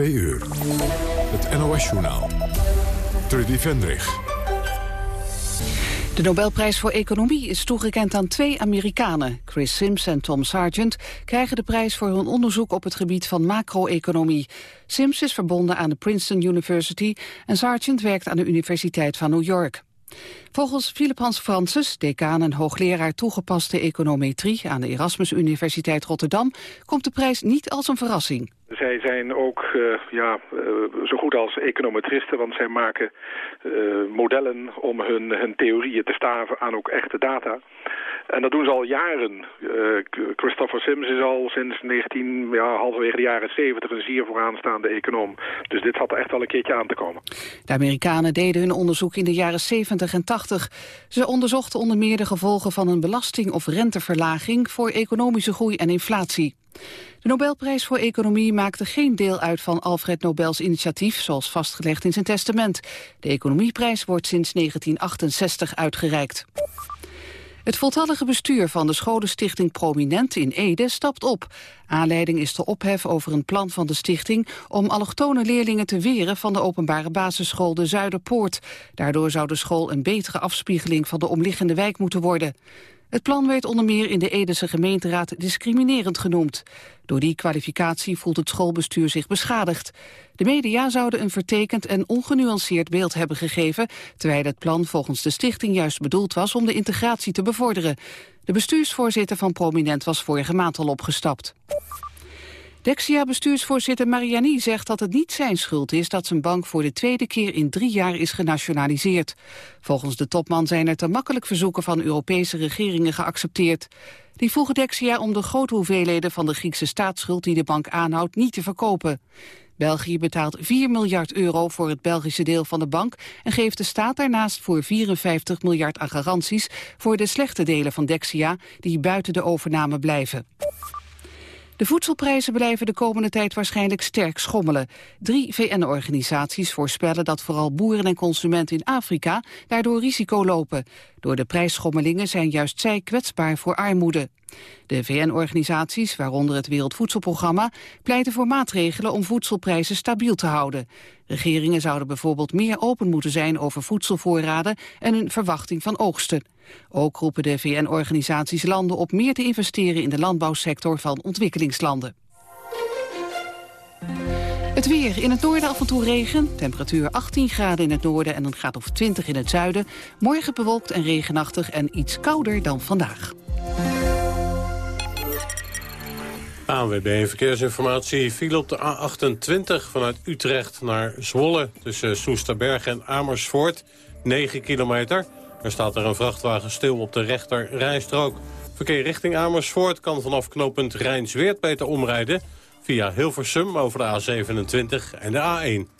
2 uur. Het NOS-journaal. Trudy Vendrig. De Nobelprijs voor Economie is toegekend aan twee Amerikanen. Chris Sims en Tom Sargent krijgen de prijs voor hun onderzoek op het gebied van macro-economie. Sims is verbonden aan de Princeton University en Sargent werkt aan de Universiteit van New York. Volgens Philip Hans Francis, decaan en hoogleraar toegepaste econometrie aan de Erasmus Universiteit Rotterdam, komt de prijs niet als een verrassing. Zij zijn ook uh, ja, uh, zo goed als econometristen, want zij maken uh, modellen om hun, hun theorieën te staven aan ook echte data. En dat doen ze al jaren. Christopher Sims is al sinds 19, ja, halverwege de jaren 70 een zeer vooraanstaande econoom. Dus dit had er echt wel een keertje aan te komen. De Amerikanen deden hun onderzoek in de jaren 70 en 80. Ze onderzochten onder meer de gevolgen van een belasting- of renteverlaging voor economische groei en inflatie. De Nobelprijs voor Economie maakte geen deel uit van Alfred Nobels initiatief, zoals vastgelegd in zijn testament. De Economieprijs wordt sinds 1968 uitgereikt. Het voltallige bestuur van de scholenstichting Prominent in Ede stapt op. Aanleiding is de ophef over een plan van de stichting om allochtone leerlingen te weren van de openbare basisschool de Zuiderpoort. Daardoor zou de school een betere afspiegeling van de omliggende wijk moeten worden. Het plan werd onder meer in de Edese gemeenteraad discriminerend genoemd. Door die kwalificatie voelt het schoolbestuur zich beschadigd. De media zouden een vertekend en ongenuanceerd beeld hebben gegeven... terwijl het plan volgens de stichting juist bedoeld was om de integratie te bevorderen. De bestuursvoorzitter van Prominent was vorige maand al opgestapt. Dexia-bestuursvoorzitter Mariani zegt dat het niet zijn schuld is dat zijn bank voor de tweede keer in drie jaar is genationaliseerd. Volgens de topman zijn er te makkelijk verzoeken van Europese regeringen geaccepteerd. Die vroegen Dexia om de grote hoeveelheden van de Griekse staatsschuld die de bank aanhoudt niet te verkopen. België betaalt 4 miljard euro voor het Belgische deel van de bank... en geeft de staat daarnaast voor 54 miljard aan garanties... voor de slechte delen van Dexia die buiten de overname blijven. De voedselprijzen blijven de komende tijd waarschijnlijk sterk schommelen. Drie VN-organisaties voorspellen dat vooral boeren en consumenten in Afrika daardoor risico lopen. Door de prijsschommelingen zijn juist zij kwetsbaar voor armoede. De VN-organisaties, waaronder het Wereldvoedselprogramma, pleiten voor maatregelen om voedselprijzen stabiel te houden. Regeringen zouden bijvoorbeeld meer open moeten zijn over voedselvoorraden en een verwachting van oogsten. Ook roepen de VN-organisaties landen op meer te investeren in de landbouwsector van ontwikkelingslanden. Het weer. In het noorden af en toe regen. Temperatuur 18 graden in het noorden en een graad of 20 in het zuiden. Morgen bewolkt en regenachtig en iets kouder dan vandaag. ANWB Verkeersinformatie viel op de A28 vanuit Utrecht naar Zwolle... tussen Soesterberg en Amersfoort, 9 kilometer. Er staat er een vrachtwagen stil op de rechter rijstrook. Verkeer richting Amersfoort kan vanaf knooppunt Rijnsweert beter omrijden... via Hilversum over de A27 en de A1.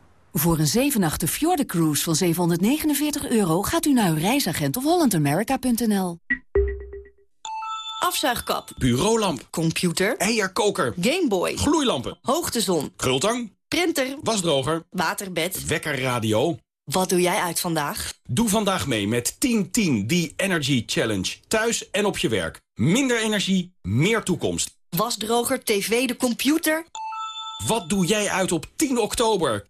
Voor een 7 Fjorden Cruise van 749 euro gaat u naar uw reisagent of hollandamerica.nl. Afzuigkap. Bureaulamp. Computer. Eierkoker. Gameboy. Gloeilampen. Hoogtezon. Krultang. Printer. Wasdroger. Waterbed. Wekkerradio. Wat doe jij uit vandaag? Doe vandaag mee met 1010 die Energy Challenge. Thuis en op je werk. Minder energie, meer toekomst. Wasdroger, tv, de computer. Wat doe jij uit op 10 oktober?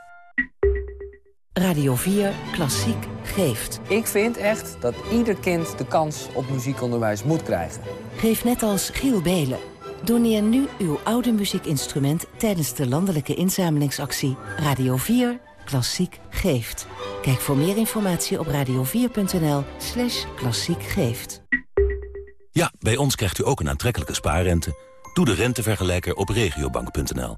Radio 4 Klassiek geeft. Ik vind echt dat ieder kind de kans op muziekonderwijs moet krijgen. Geef net als Giel Belen. Doneer nu uw oude muziekinstrument tijdens de landelijke inzamelingsactie Radio 4 Klassiek geeft. Kijk voor meer informatie op radio4.nl slash klassiek geeft. Ja, bij ons krijgt u ook een aantrekkelijke spaarrente. Doe de rentevergelijker op regiobank.nl.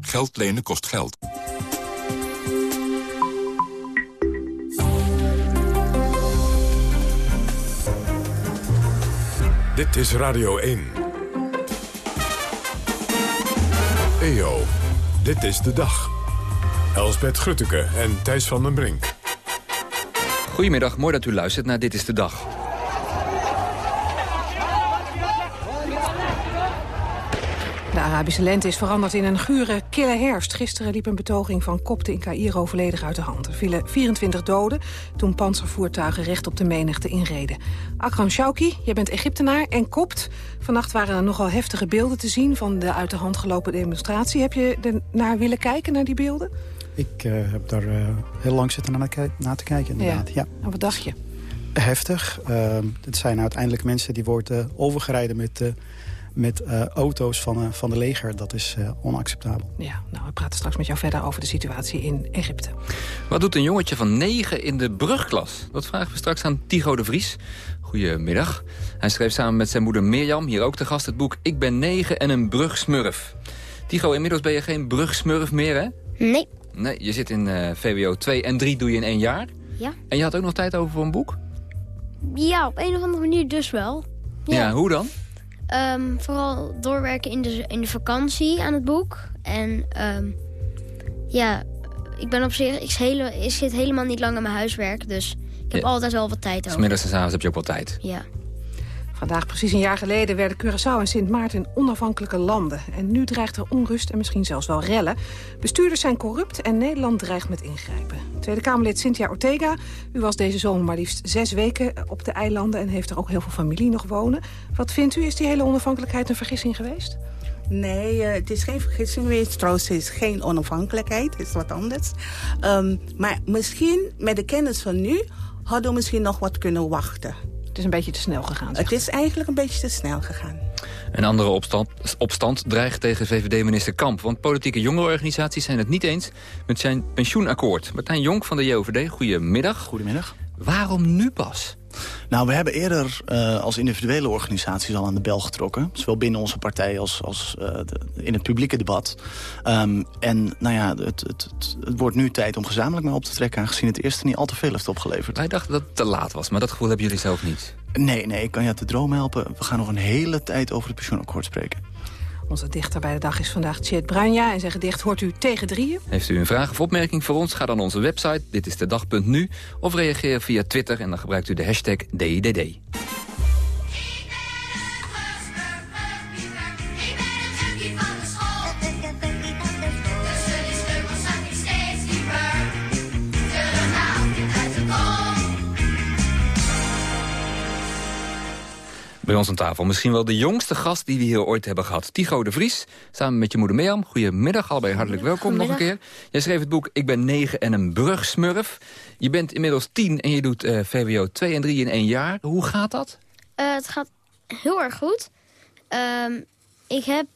Geld lenen kost geld. Dit is Radio 1. EO, dit is de dag. Elsbeth Grutteke en Thijs van den Brink. Goedemiddag, mooi dat u luistert naar Dit is de Dag. De Arabische lente is veranderd in een gure, kille herfst. Gisteren liep een betoging van kopten in Cairo volledig uit de hand. Er vielen 24 doden toen panzervoertuigen recht op de menigte inreden. Akram Shauki, jij bent Egyptenaar en kopt. Vannacht waren er nogal heftige beelden te zien van de uit de hand gelopen demonstratie. Heb je er naar willen kijken, naar die beelden? Ik uh, heb daar uh, heel lang zitten naar, na te kijken, inderdaad. Ja. En wat dacht je? Heftig. Uh, het zijn uiteindelijk mensen die worden overgereden met met uh, auto's van, uh, van de leger. Dat is uh, onacceptabel. Ja, nou, we praten straks met jou verder over de situatie in Egypte. Wat doet een jongetje van negen in de brugklas? Dat vragen we straks aan Tigo de Vries. Goedemiddag. Hij schreef samen met zijn moeder Mirjam, hier ook te gast, het boek Ik ben negen en een brugsmurf. Tigo, inmiddels ben je geen brugsmurf meer, hè? Nee. Nee, je zit in VWO 2 en 3 doe je in één jaar. Ja. En je had ook nog tijd over voor een boek? Ja, op een of andere manier dus wel. Ja, ja hoe dan? Um, vooral doorwerken in de, in de vakantie aan het boek. En um, ja, ik ben op zich, ik, hele, ik zit helemaal niet lang aan mijn huiswerk. Dus ik heb ja. altijd wel wat tijd over. Smiddags en avonds heb je ook wel tijd. Ja. Vandaag, precies een jaar geleden, werden Curaçao en Sint Maarten onafhankelijke landen. En nu dreigt er onrust en misschien zelfs wel rellen. Bestuurders zijn corrupt en Nederland dreigt met ingrijpen. Tweede Kamerlid Cynthia Ortega, u was deze zomer maar liefst zes weken op de eilanden... en heeft er ook heel veel familie nog wonen. Wat vindt u, is die hele onafhankelijkheid een vergissing geweest? Nee, uh, het is geen vergissing geweest. Trouwens, het is geen onafhankelijkheid. Het is wat anders. Um, maar misschien, met de kennis van nu... hadden we misschien nog wat kunnen wachten. Het is een beetje te snel gegaan. Het is eigenlijk een beetje te snel gegaan. Een andere opstand, opstand dreigt tegen VVD-minister Kamp. Want politieke jongerenorganisaties zijn het niet eens met zijn pensioenakkoord. Martijn Jonk van de JOVD, goedemiddag. Goedemiddag. Waarom nu pas? Nou, we hebben eerder uh, als individuele organisaties al aan de bel getrokken. Zowel binnen onze partij als, als uh, de, in het publieke debat. Um, en nou ja, het, het, het, het, wordt nu tijd om gezamenlijk mee op te trekken... aangezien het eerste niet al te veel heeft opgeleverd. Wij dachten dat het te laat was, maar dat gevoel hebben jullie zelf niet. Nee, nee, ik kan je uit de droom helpen. We gaan nog een hele tijd over het pensioenakkoord spreken. Onze dichter bij de dag is vandaag Tjeerd Bruinja. En zijn gedicht hoort u tegen drieën. Heeft u een vraag of opmerking voor ons? Ga dan onze website, dit is de dag.nu. Of reageer via Twitter en dan gebruikt u de hashtag DIDD. Bij ons aan tafel misschien wel de jongste gast die we hier ooit hebben gehad. Tigo de Vries, samen met je moeder Mirjam. Goedemiddag, allebei hartelijk welkom nog een keer. Jij schreef het boek Ik ben negen en een brugsmurf. Je bent inmiddels tien en je doet uh, VWO 2 en 3 in één jaar. Hoe gaat dat? Uh, het gaat heel erg goed. Uh, ik heb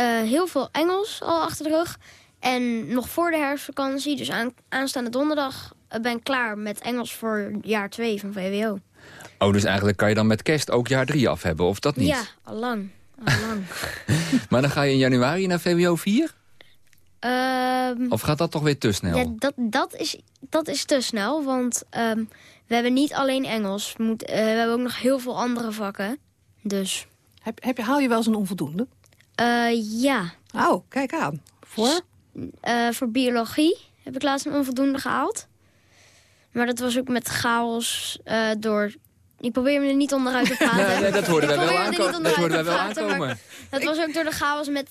uh, heel veel Engels al achter de rug. En nog voor de herfstvakantie, dus aan, aanstaande donderdag... ben ik klaar met Engels voor jaar 2 van VWO. Oh, dus eigenlijk kan je dan met kerst ook jaar 3 af hebben, of dat niet? Ja, al lang. Al lang. maar dan ga je in januari naar VWO 4? Um, of gaat dat toch weer te snel? Ja, dat, dat, is, dat is te snel, want um, we hebben niet alleen Engels. We, moet, uh, we hebben ook nog heel veel andere vakken. Dus. Heb, heb je, haal je wel eens een onvoldoende? Uh, ja. Oh, kijk aan. Voor? Uh, voor biologie heb ik laatst een onvoldoende gehaald. Maar dat was ook met chaos uh, door ik probeer me er niet onderuit te praten. nee, nee, dat hoorden wij wel, aanko dat hoorden wij wel aankomen. Dat was ook door de chaos met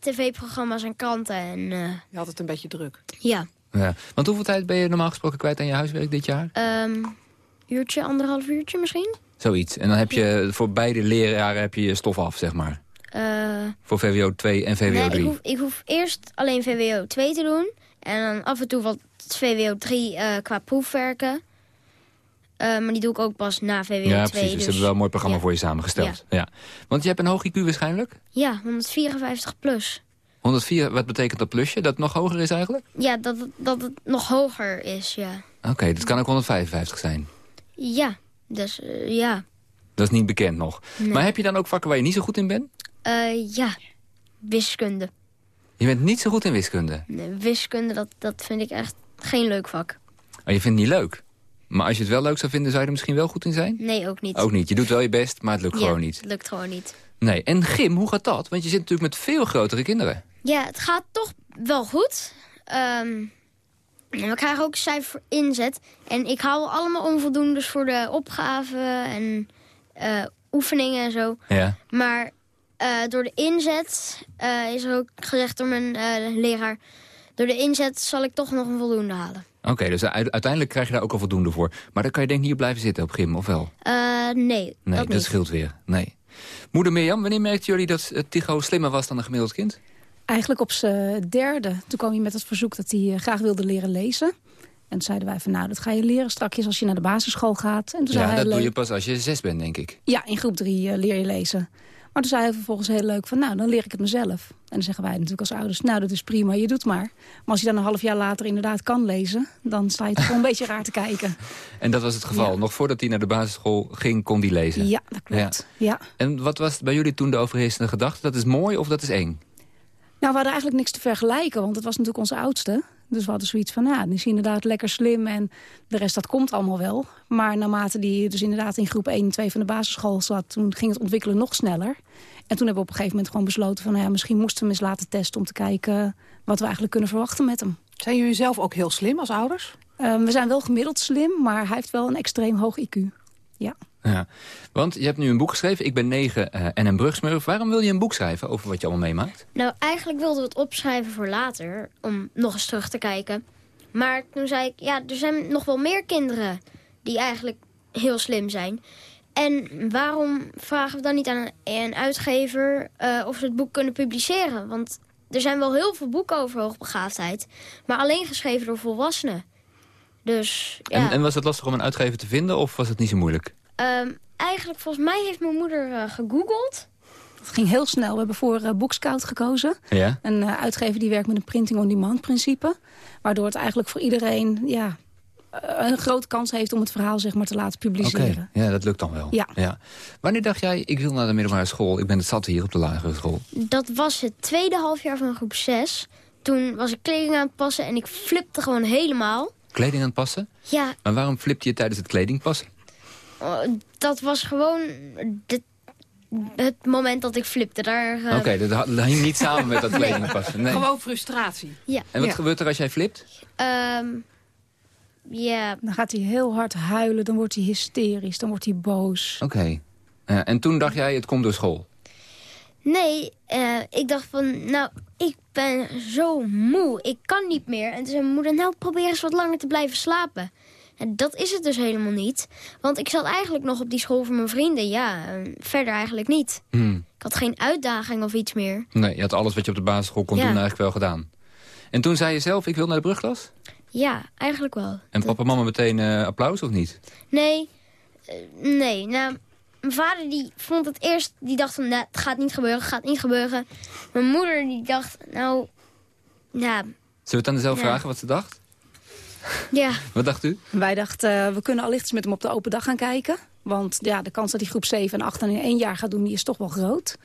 tv-programma's TV en kranten. En, uh... Je had het een beetje druk. Ja. ja. Want hoeveel tijd ben je normaal gesproken kwijt aan je huiswerk dit jaar? Um, uurtje, anderhalf uurtje misschien. Zoiets. En dan heb je voor beide leraren heb je je stof af, zeg maar. Eh, Voor VWO 2 en VWO nee, 3. ik hoef, ik hoef eerst alleen VWO 2 te doen. En dan af en toe wat VWO 3 eh, qua proefwerken. Eh, maar die doe ik ook pas na VWO 2. Ja, precies. Dus ze dus- hebben wel een mooi programma voor je samengesteld. Ja. Want je hebt een hoog IQ waarschijnlijk? Ja, 154 plus. 104, wat betekent dat plusje? Dat het nog hoger is eigenlijk? Ja, dat, het- dat het nog hoger is, ja. Oké, dat kan ook 155 zijn. Ja, dus eh, ja. Dat is niet bekend nog. Nee. Maar heb je dan ook vakken waar je niet zo goed in bent? Eh, ja, wiskunde. Je bent niet zo goed in wiskunde. Nee, wiskunde, dat, dat vind ik echt geen leuk vak. Oh, je vindt het niet leuk. Maar als je het wel leuk zou vinden, zou je er misschien wel goed in zijn? Nee, ook niet. Ook niet. Je doet wel je best, maar het lukt ja, gewoon niet. het lukt gewoon niet. Nee. En gym, hoe gaat dat? Want je zit natuurlijk met veel grotere kinderen. Ja, het gaat toch wel goed. Ehm, en we krijgen ook cijfer inzet. En ik hou allemaal onvoldoendes voor de opgaven en eh, oefeningen en zo. Ja. Maar eh, door de inzet eh, is er ook gezegd door mijn leraar... door de inzet zal ik toch nog een voldoende halen. Oké, dus uiteindelijk krijg je daar ook al voldoende voor. Maar dan kan je denk ik niet blijven zitten op gym, of wel? Eh, nee, Nee, dat dat, niet. scheelt weer. Nee. Moeder Mirjam, wanneer merkten jullie dat eh, Tycho slimmer was dan een gemiddeld kind? Eigenlijk op zijn derde. Toen kwam hij met het verzoek dat hij eh, graag wilde leren lezen. En toen zeiden wij van nou, dat ga je leren straks als je naar de basisschool gaat. En toen zei Ja, hij dat doe je pas als je zes bent, denk ik. Ja, in groep drie leer je lezen. Maar toen zei hij vervolgens heel leuk van, nou, dan leer ik het mezelf. En dan zeggen wij natuurlijk als ouders, nou, dat is prima, je doet maar. Maar als je dan een half jaar later inderdaad kan lezen... dan sta je toch een beetje raar te kijken. En dat was het geval. Nog voordat hij naar de basisschool ging, kon hij lezen. Ja, dat klopt. Ja. En wat was bij jullie toen de overheersende gedachte? Dat is mooi of dat is eng? Nou, we hadden eigenlijk niks te vergelijken, want het was natuurlijk onze oudste. Dus we hadden zoiets van, nou, die is inderdaad lekker slim en de rest, dat komt allemaal wel. Maar naarmate die dus inderdaad in groep 1 en 2 van de basisschool zat, toen ging het ontwikkelen nog sneller. En toen hebben we op een gegeven moment gewoon besloten van, ja, misschien moesten we hem eens laten testen om te kijken wat we eigenlijk kunnen verwachten met hem. Zijn jullie zelf ook heel slim als ouders? Ehm, we zijn wel gemiddeld slim, maar hij heeft wel een extreem hoog IQ. Ja. Ja. Want je hebt nu een boek geschreven, Ik ben negen eh, en een brugsmurf. Waarom wil je een boek schrijven over wat je allemaal meemaakt? Nou, eigenlijk wilden we het opschrijven voor later, om nog eens terug te kijken. Maar toen zei ik, ja, er zijn nog wel meer kinderen die eigenlijk heel slim zijn. En waarom vragen we dan niet aan een, uitgever eh, of ze het boek kunnen publiceren? Want er zijn wel heel veel boeken over hoogbegaafdheid, maar alleen geschreven door volwassenen. Dus ja, En, en was het lastig om een uitgever te vinden of was het niet zo moeilijk? Ehm, eigenlijk volgens mij heeft mijn moeder eh, gegoogeld. Het ging heel snel. We hebben voor eh, Bookscout gekozen. Ja? Een eh, uitgever die werkt met een printing-on-demand principe. Waardoor het eigenlijk voor iedereen ja, een grote kans heeft om het verhaal zeg maar, te laten Oké, publiceren. ja, dat lukt dan wel. Ja. Wanneer dacht jij, ik wil naar de middelbare school, ik ben het zat hier op de lagere school? Dat was het tweede halfjaar van groep 6. Toen was ik kleding aan het passen en ik flipte gewoon helemaal. Kleding aan het passen? Ja, Maar waarom flipte je tijdens het kledingpassen? oh, dat was gewoon de- het moment dat ik flipte. Daar, eh, Oké, dat hing niet samen met dat kledingpassen. Nee. Gewoon frustratie. Ja. En wat gebeurt er als jij flipt? Ehm, ja, Dan gaat hij heel hard huilen, dan wordt hij hysterisch, dan wordt hij boos. Oké. Ja, en toen dacht jij, het komt door school. nee, eh, ik dacht van, nou, ik ben zo moe. Ik kan niet meer. En toen zei mijn moeder, nou, probeer eens wat langer te blijven slapen. En dat is het dus helemaal niet. Want ik zat eigenlijk nog op die school voor mijn vrienden. Ja, eh, verder eigenlijk niet. Hmm. Ik had geen uitdaging of iets meer. Nee, je had alles wat je op de basisschool kon Ja. doen eigenlijk wel gedaan. En toen zei je zelf, ik wil naar de brugklas? Ja, eigenlijk wel. En papa en mama meteen eh, applaus of niet? Nee, eh, nee. Nou, mijn vader die vond het eerst, die dacht van, nou, het gaat niet gebeuren, het gaat niet gebeuren. Mijn moeder die dacht, nou, ja, Zullen we het aan zelf Ja. vragen wat ze dacht? Ja. Wat dacht u? Wij dachten, eh, we kunnen allicht eens met hem op de open dag gaan kijken. Want ja, de kans dat hij groep 7 en 8 dan in één jaar gaat doen, die is toch wel groot.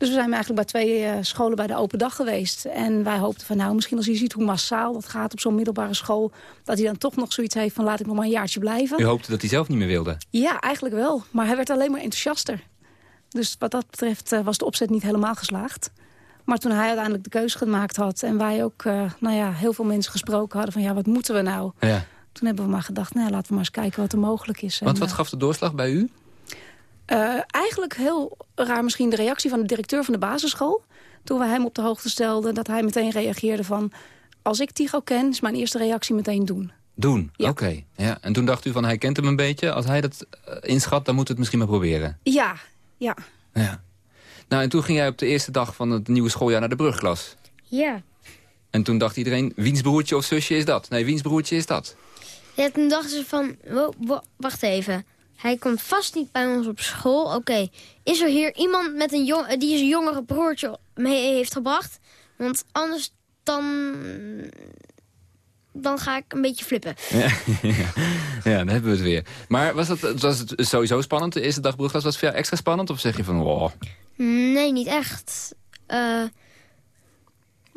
Dus we zijn eigenlijk bij twee eh, scholen bij de open dag geweest. En wij hoopten van nou, misschien als hij ziet hoe massaal dat gaat op zo'n middelbare school... dat hij dan toch nog zoiets heeft van laat ik nog maar een jaartje blijven. U hoopte dat hij zelf niet meer wilde. Ja, eigenlijk wel. Maar hij werd alleen maar enthousiaster. Dus wat dat betreft eh, was de opzet niet helemaal geslaagd. Maar toen hij uiteindelijk de keuze gemaakt had... en wij ook eh, nou ja, heel veel mensen gesproken hadden van... ja, wat moeten we nou? Ja. Toen hebben we maar gedacht, nou, laten we maar eens kijken wat er mogelijk is. Want En, wat eh, gaf de doorslag bij u? eh, eigenlijk heel raar misschien de reactie van de directeur van de basisschool. Toen we hem op de hoogte stelden, dat hij meteen reageerde van... als ik Tigo ken, is mijn eerste reactie meteen doen. Doen, oké. Ja. En toen dacht u van, hij kent hem een beetje. Als hij dat inschat, dan moet het misschien maar proberen. Ja, ja. Ja. Nou, en toen ging jij op de eerste dag van het nieuwe schooljaar naar de brugklas. Ja. En toen dacht iedereen, wiens broertje of zusje is dat? Nee, wiens broertje is dat? Ja, toen dachten ze van, wacht even. Hij komt vast niet bij ons op school. Oké, is er hier iemand met een jong, die zijn jongere broertje mee heeft gebracht? Want anders dan, dan ga ik een beetje flippen. Ja, dan hebben we het weer. Maar was, dat, was het sowieso spannend? De eerste dag brugklas was het jou extra spannend? Of zeg je van, oh, Nee, niet echt. Eh,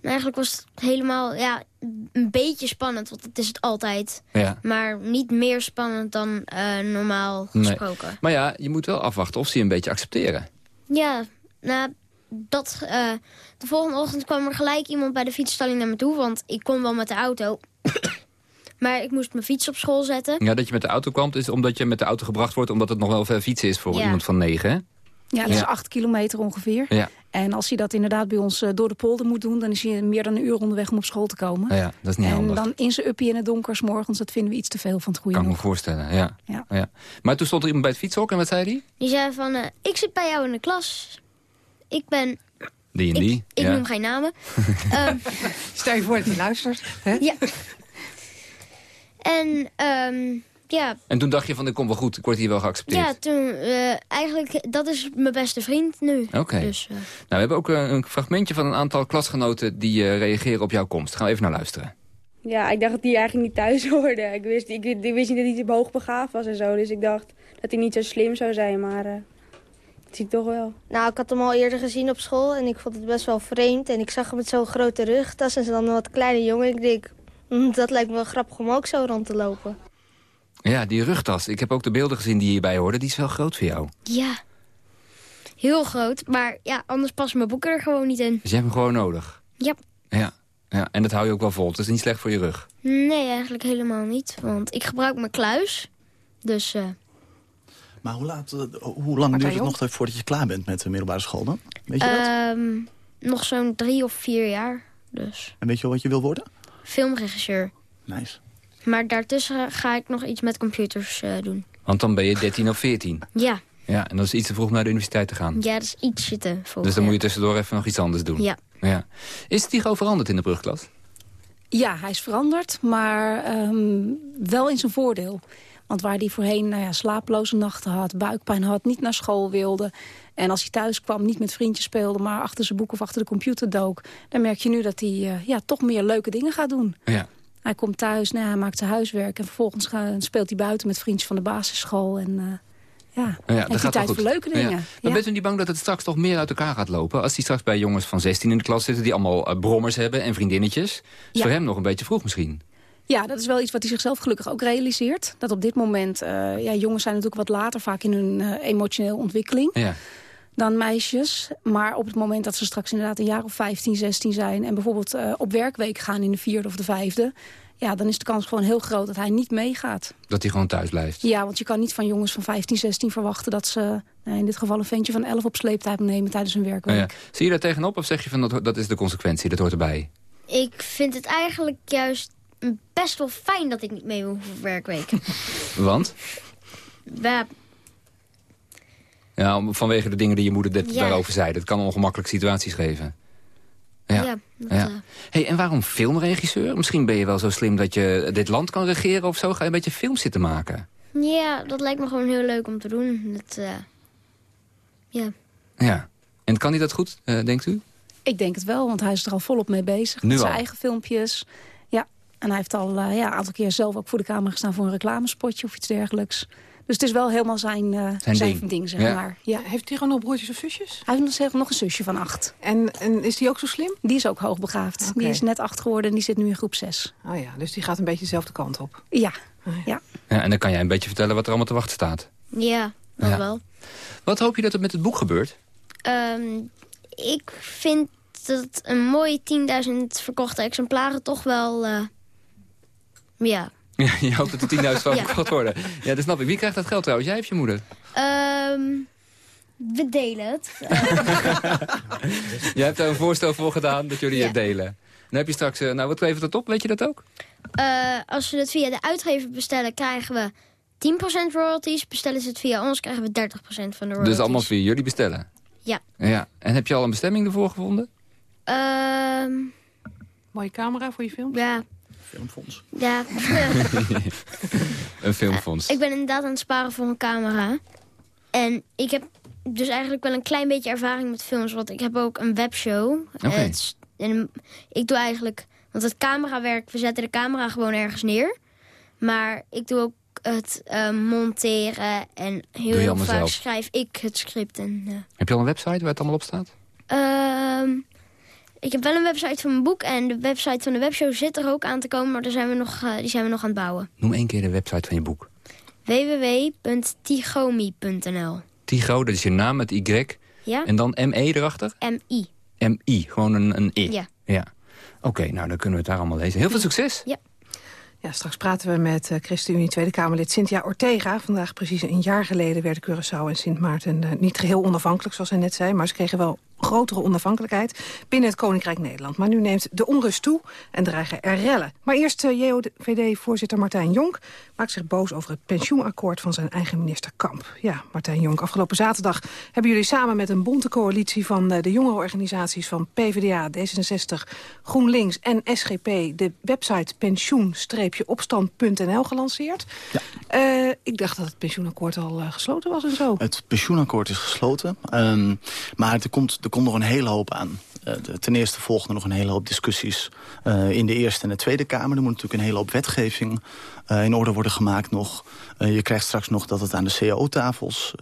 eigenlijk was het helemaal ja, een beetje spannend, want dat is het altijd. Ja. Maar niet meer spannend dan eh, normaal nee. gesproken. Maar ja, je moet wel afwachten of ze je een beetje accepteren. Ja, nou, dat, eh, de volgende ochtend kwam er gelijk iemand bij de fietsstalling naar me toe. Want ik kon wel met de auto. maar ik moest mijn fiets op school zetten. Ja, dat je met de auto kwam, is omdat je met de auto gebracht wordt... omdat het nog wel ver fietsen is voor Ja. iemand van negen, hè? Ja, dat is Ja. acht kilometer ongeveer. Ja. En als hij dat inderdaad bij ons eh, door de polder moet doen... dan is hij meer dan een uur onderweg om op school te komen. Nou ja, dat is niet en handig. dan in zijn uppie in het donker 's morgens, dat vinden we iets te veel van het goede Kan ik me voorstellen, ja. Ja. ja. Maar toen stond er iemand bij het fietshok en wat zei hij? Die zei van, eh, ik zit bij jou in de klas. Ik ben... Die en die. Ik ja. noem geen namen. Ehm, Stel je voor dat hij luistert. Hè? ja. En ehm, ja, En toen dacht je van, ik kom wel goed, ik word hier wel geaccepteerd. ja, toen... eh, eigenlijk, dat is mijn beste vriend nu. Oké. Dus, eh, Nou, we hebben ook eh, een fragmentje van een aantal klasgenoten... die eh, reageren op jouw komst. Gaan we even naar luisteren. Ja, ik dacht dat hij eigenlijk niet thuis hoorde. Ik wist, ik, ik wist niet dat hij te hoogbegaafd was en zo. Dus ik dacht dat hij niet zo slim zou zijn, maar eh, zie ik toch wel. Nou, ik had hem al eerder gezien op school en ik vond het best wel vreemd. En ik zag hem met zo'n grote rugtas en dan een wat kleine jongen. Ik denk, hm, dat lijkt me wel grappig om ook zo rond te lopen. Ja, die rugtas. Ik heb ook de beelden gezien die hierbij hoorden. Die is wel groot voor jou. ja, heel groot. Maar ja, anders passen mijn boeken er gewoon niet in. Dus je hebt hem gewoon nodig. Ja. Ja. ja. En dat hou je ook wel vol. Het is niet slecht voor je rug. Nee, eigenlijk helemaal niet. Want ik gebruik mijn kluis. Dus eh, Maar hoe, laat, eh, hoe lang duurt het nog voordat je klaar bent met de middelbare school dan? Weet je dat? ehm, nog zo'n drie of vier jaar. Dus En weet je wat je wil worden? filmregisseur. Nice. Maar daartussen ga ik nog iets met computers eh, doen. Want dan ben je 13 of 14. Ja. Ja, en dat is iets te vroeg om naar de universiteit te gaan. ja, dat is ietsje te vroeg. dus dan ja. moet je tussendoor even nog iets anders doen. Ja. ja. Is Tigo veranderd in de brugklas? Ja, hij is veranderd, maar ehm, wel in zijn voordeel. Want waar hij voorheen nou ja, slapeloze nachten had, buikpijn had, niet naar school wilde... en als hij thuis kwam niet met vriendjes speelde... maar achter zijn boek of achter de computer dook... dan merk je nu dat hij eh, ja, toch meer leuke dingen gaat doen. Ja. Hij komt thuis, nou, hij maakt zijn huiswerk... en vervolgens speelt hij buiten met vriendjes van de basisschool. En eh, ja, Ja, heeft hij wel tijd goed. voor leuke Ja. dingen. Maar Ja. bent u niet bang dat het straks toch meer uit elkaar gaat lopen? Als die straks bij jongens van 16 in de klas zitten... die allemaal eh, brommers hebben en vriendinnetjes. Is Ja. voor hem nog een beetje vroeg misschien. Ja, dat is wel iets wat hij zichzelf gelukkig ook realiseert. Dat op dit moment, eh, ja, jongens zijn natuurlijk wat later vaak in hun eh, emotionele ontwikkeling Ja. dan meisjes. Maar op het moment dat ze straks inderdaad een jaar of 15, 16 zijn... en bijvoorbeeld eh, op werkweek gaan in de vierde of de vijfde... ja, dan is de kans gewoon heel groot dat hij niet meegaat. Dat hij gewoon thuis blijft. Ja, want je kan niet van jongens van 15, 16 verwachten... dat ze nou, in dit geval een ventje van 11 op sleeptijd nemen tijdens hun werkweek. Nou ja. Zie je daar tegenop of zeg je van dat, dat is de consequentie, dat hoort erbij? Ik vind het eigenlijk juist best wel fijn dat ik niet mee hoef op werkweek. Want? ja, Ja, vanwege de dingen die je moeder Ja. daarover zei. Dat kan ongemakkelijke situaties geven. Ja. Ja, dat, Ja. eh, Hey, en waarom filmregisseur? Misschien ben je wel zo slim dat je dit land kan regeren of zo. Ga je een beetje films zitten maken? ja, dat lijkt me gewoon heel leuk om te doen. Dat, eh, ja. Ja. En kan hij dat goed, eh, denkt u? Ik denk het wel, want hij is er al volop mee bezig. Nu met zijn al? eigen filmpjes. En hij heeft al eh, ja, een aantal keer zelf ook voor de camera gestaan... voor een reclamespotje of iets dergelijks. Dus het is wel helemaal zijn, eh, zijn, ding. zeg Ja. maar. Ja. Heeft hij gewoon nog broertjes of zusjes? Hij heeft nog- nog een zusje van acht. En, en is die ook zo slim? Die is ook hoogbegaafd. Die is net acht geworden en die zit nu in groep zes. Oh ja, dus die gaat een beetje dezelfde kant op. Ja, ja. Ja, en dan kan jij een beetje vertellen wat er allemaal te wachten staat. Ja, dat Ja. wel. Wat hoop je dat er met het boek gebeurt? Ehm, ik vind dat een mooie 10.000 verkochte exemplaren toch wel... eh, ja. Ja, je hoopt dat er 10.000 van Ja. verkocht worden. Ja, dat snap ik. Wie krijgt dat geld trouwens? Jij of je moeder? Ehm, we delen het. Jij hebt daar een voorstel voor gedaan dat jullie Ja. het delen. Dan heb je straks... eh, nou, wat levert dat op? Weet je dat ook? Eh, als we het via de uitgever bestellen, krijgen we 10% royalties. Bestellen ze het via ons, krijgen we 30% van de royalties. Dus allemaal via jullie bestellen? Ja. ja. En heb je al een bestemming ervoor gevonden? Ehm Mooie camera voor je film? Ja. Filmfonds. Ja. een filmfonds. ik ben inderdaad aan het sparen voor een camera. En ik heb dus eigenlijk wel een klein beetje ervaring met films. Want ik heb ook een webshow. Het is- En ik doe eigenlijk... Want het camerawerk, we zetten de camera gewoon ergens neer. Maar ik doe ook het eh, monteren. En heel, heel vaak zelf? schrijf ik het script. En, eh, Heb je al een website waar het allemaal op staat? Ehm, ik heb wel een website van mijn boek. En de website van de webshow zit er ook aan te komen. Maar daar zijn we nog, eh, die zijn we nog aan het bouwen. Noem één keer de website van je boek. www.tigomi.nl Tigo, dat is je naam met Y. Ja? En dan ME erachter? M-I. M-I, gewoon een, een I. Ja. ja. Oké, nou dan kunnen we het daar allemaal lezen. Heel veel succes. Ja. Ja, straks praten we met eh, ChristenUnie Tweede Kamerlid Cynthia Ortega. Vandaag precies een jaar geleden werden Curaçao en Sint Maarten eh, niet geheel onafhankelijk, zoals hij net zei. Maar ze kregen wel grotere onafhankelijkheid binnen het Koninkrijk Nederland. Maar nu neemt de onrust toe en dreigen er rellen. Maar eerst eh, JOVD-voorzitter Martijn Jonk maakt zich boos over het pensioenakkoord van zijn eigen minister Kamp. Ja, Martijn Jonk, afgelopen zaterdag hebben jullie samen met een bonte coalitie van eh, de jongerenorganisaties van PvdA, D66, GroenLinks en SGP de website pensioen-opstand.nl gelanceerd. Eh, ik dacht dat het pensioenakkoord al gesloten was en zo. Het pensioenakkoord is gesloten. Ehm, maar er komt, er komt nog een hele hoop aan. Eh, ten eerste volgen er nog een hele hoop discussies eh, in de Eerste en de Tweede Kamer. Er moet natuurlijk een hele hoop wetgeving eh, in orde worden gemaakt nog. Eh, je krijgt straks nog dat het aan de CAO-tafels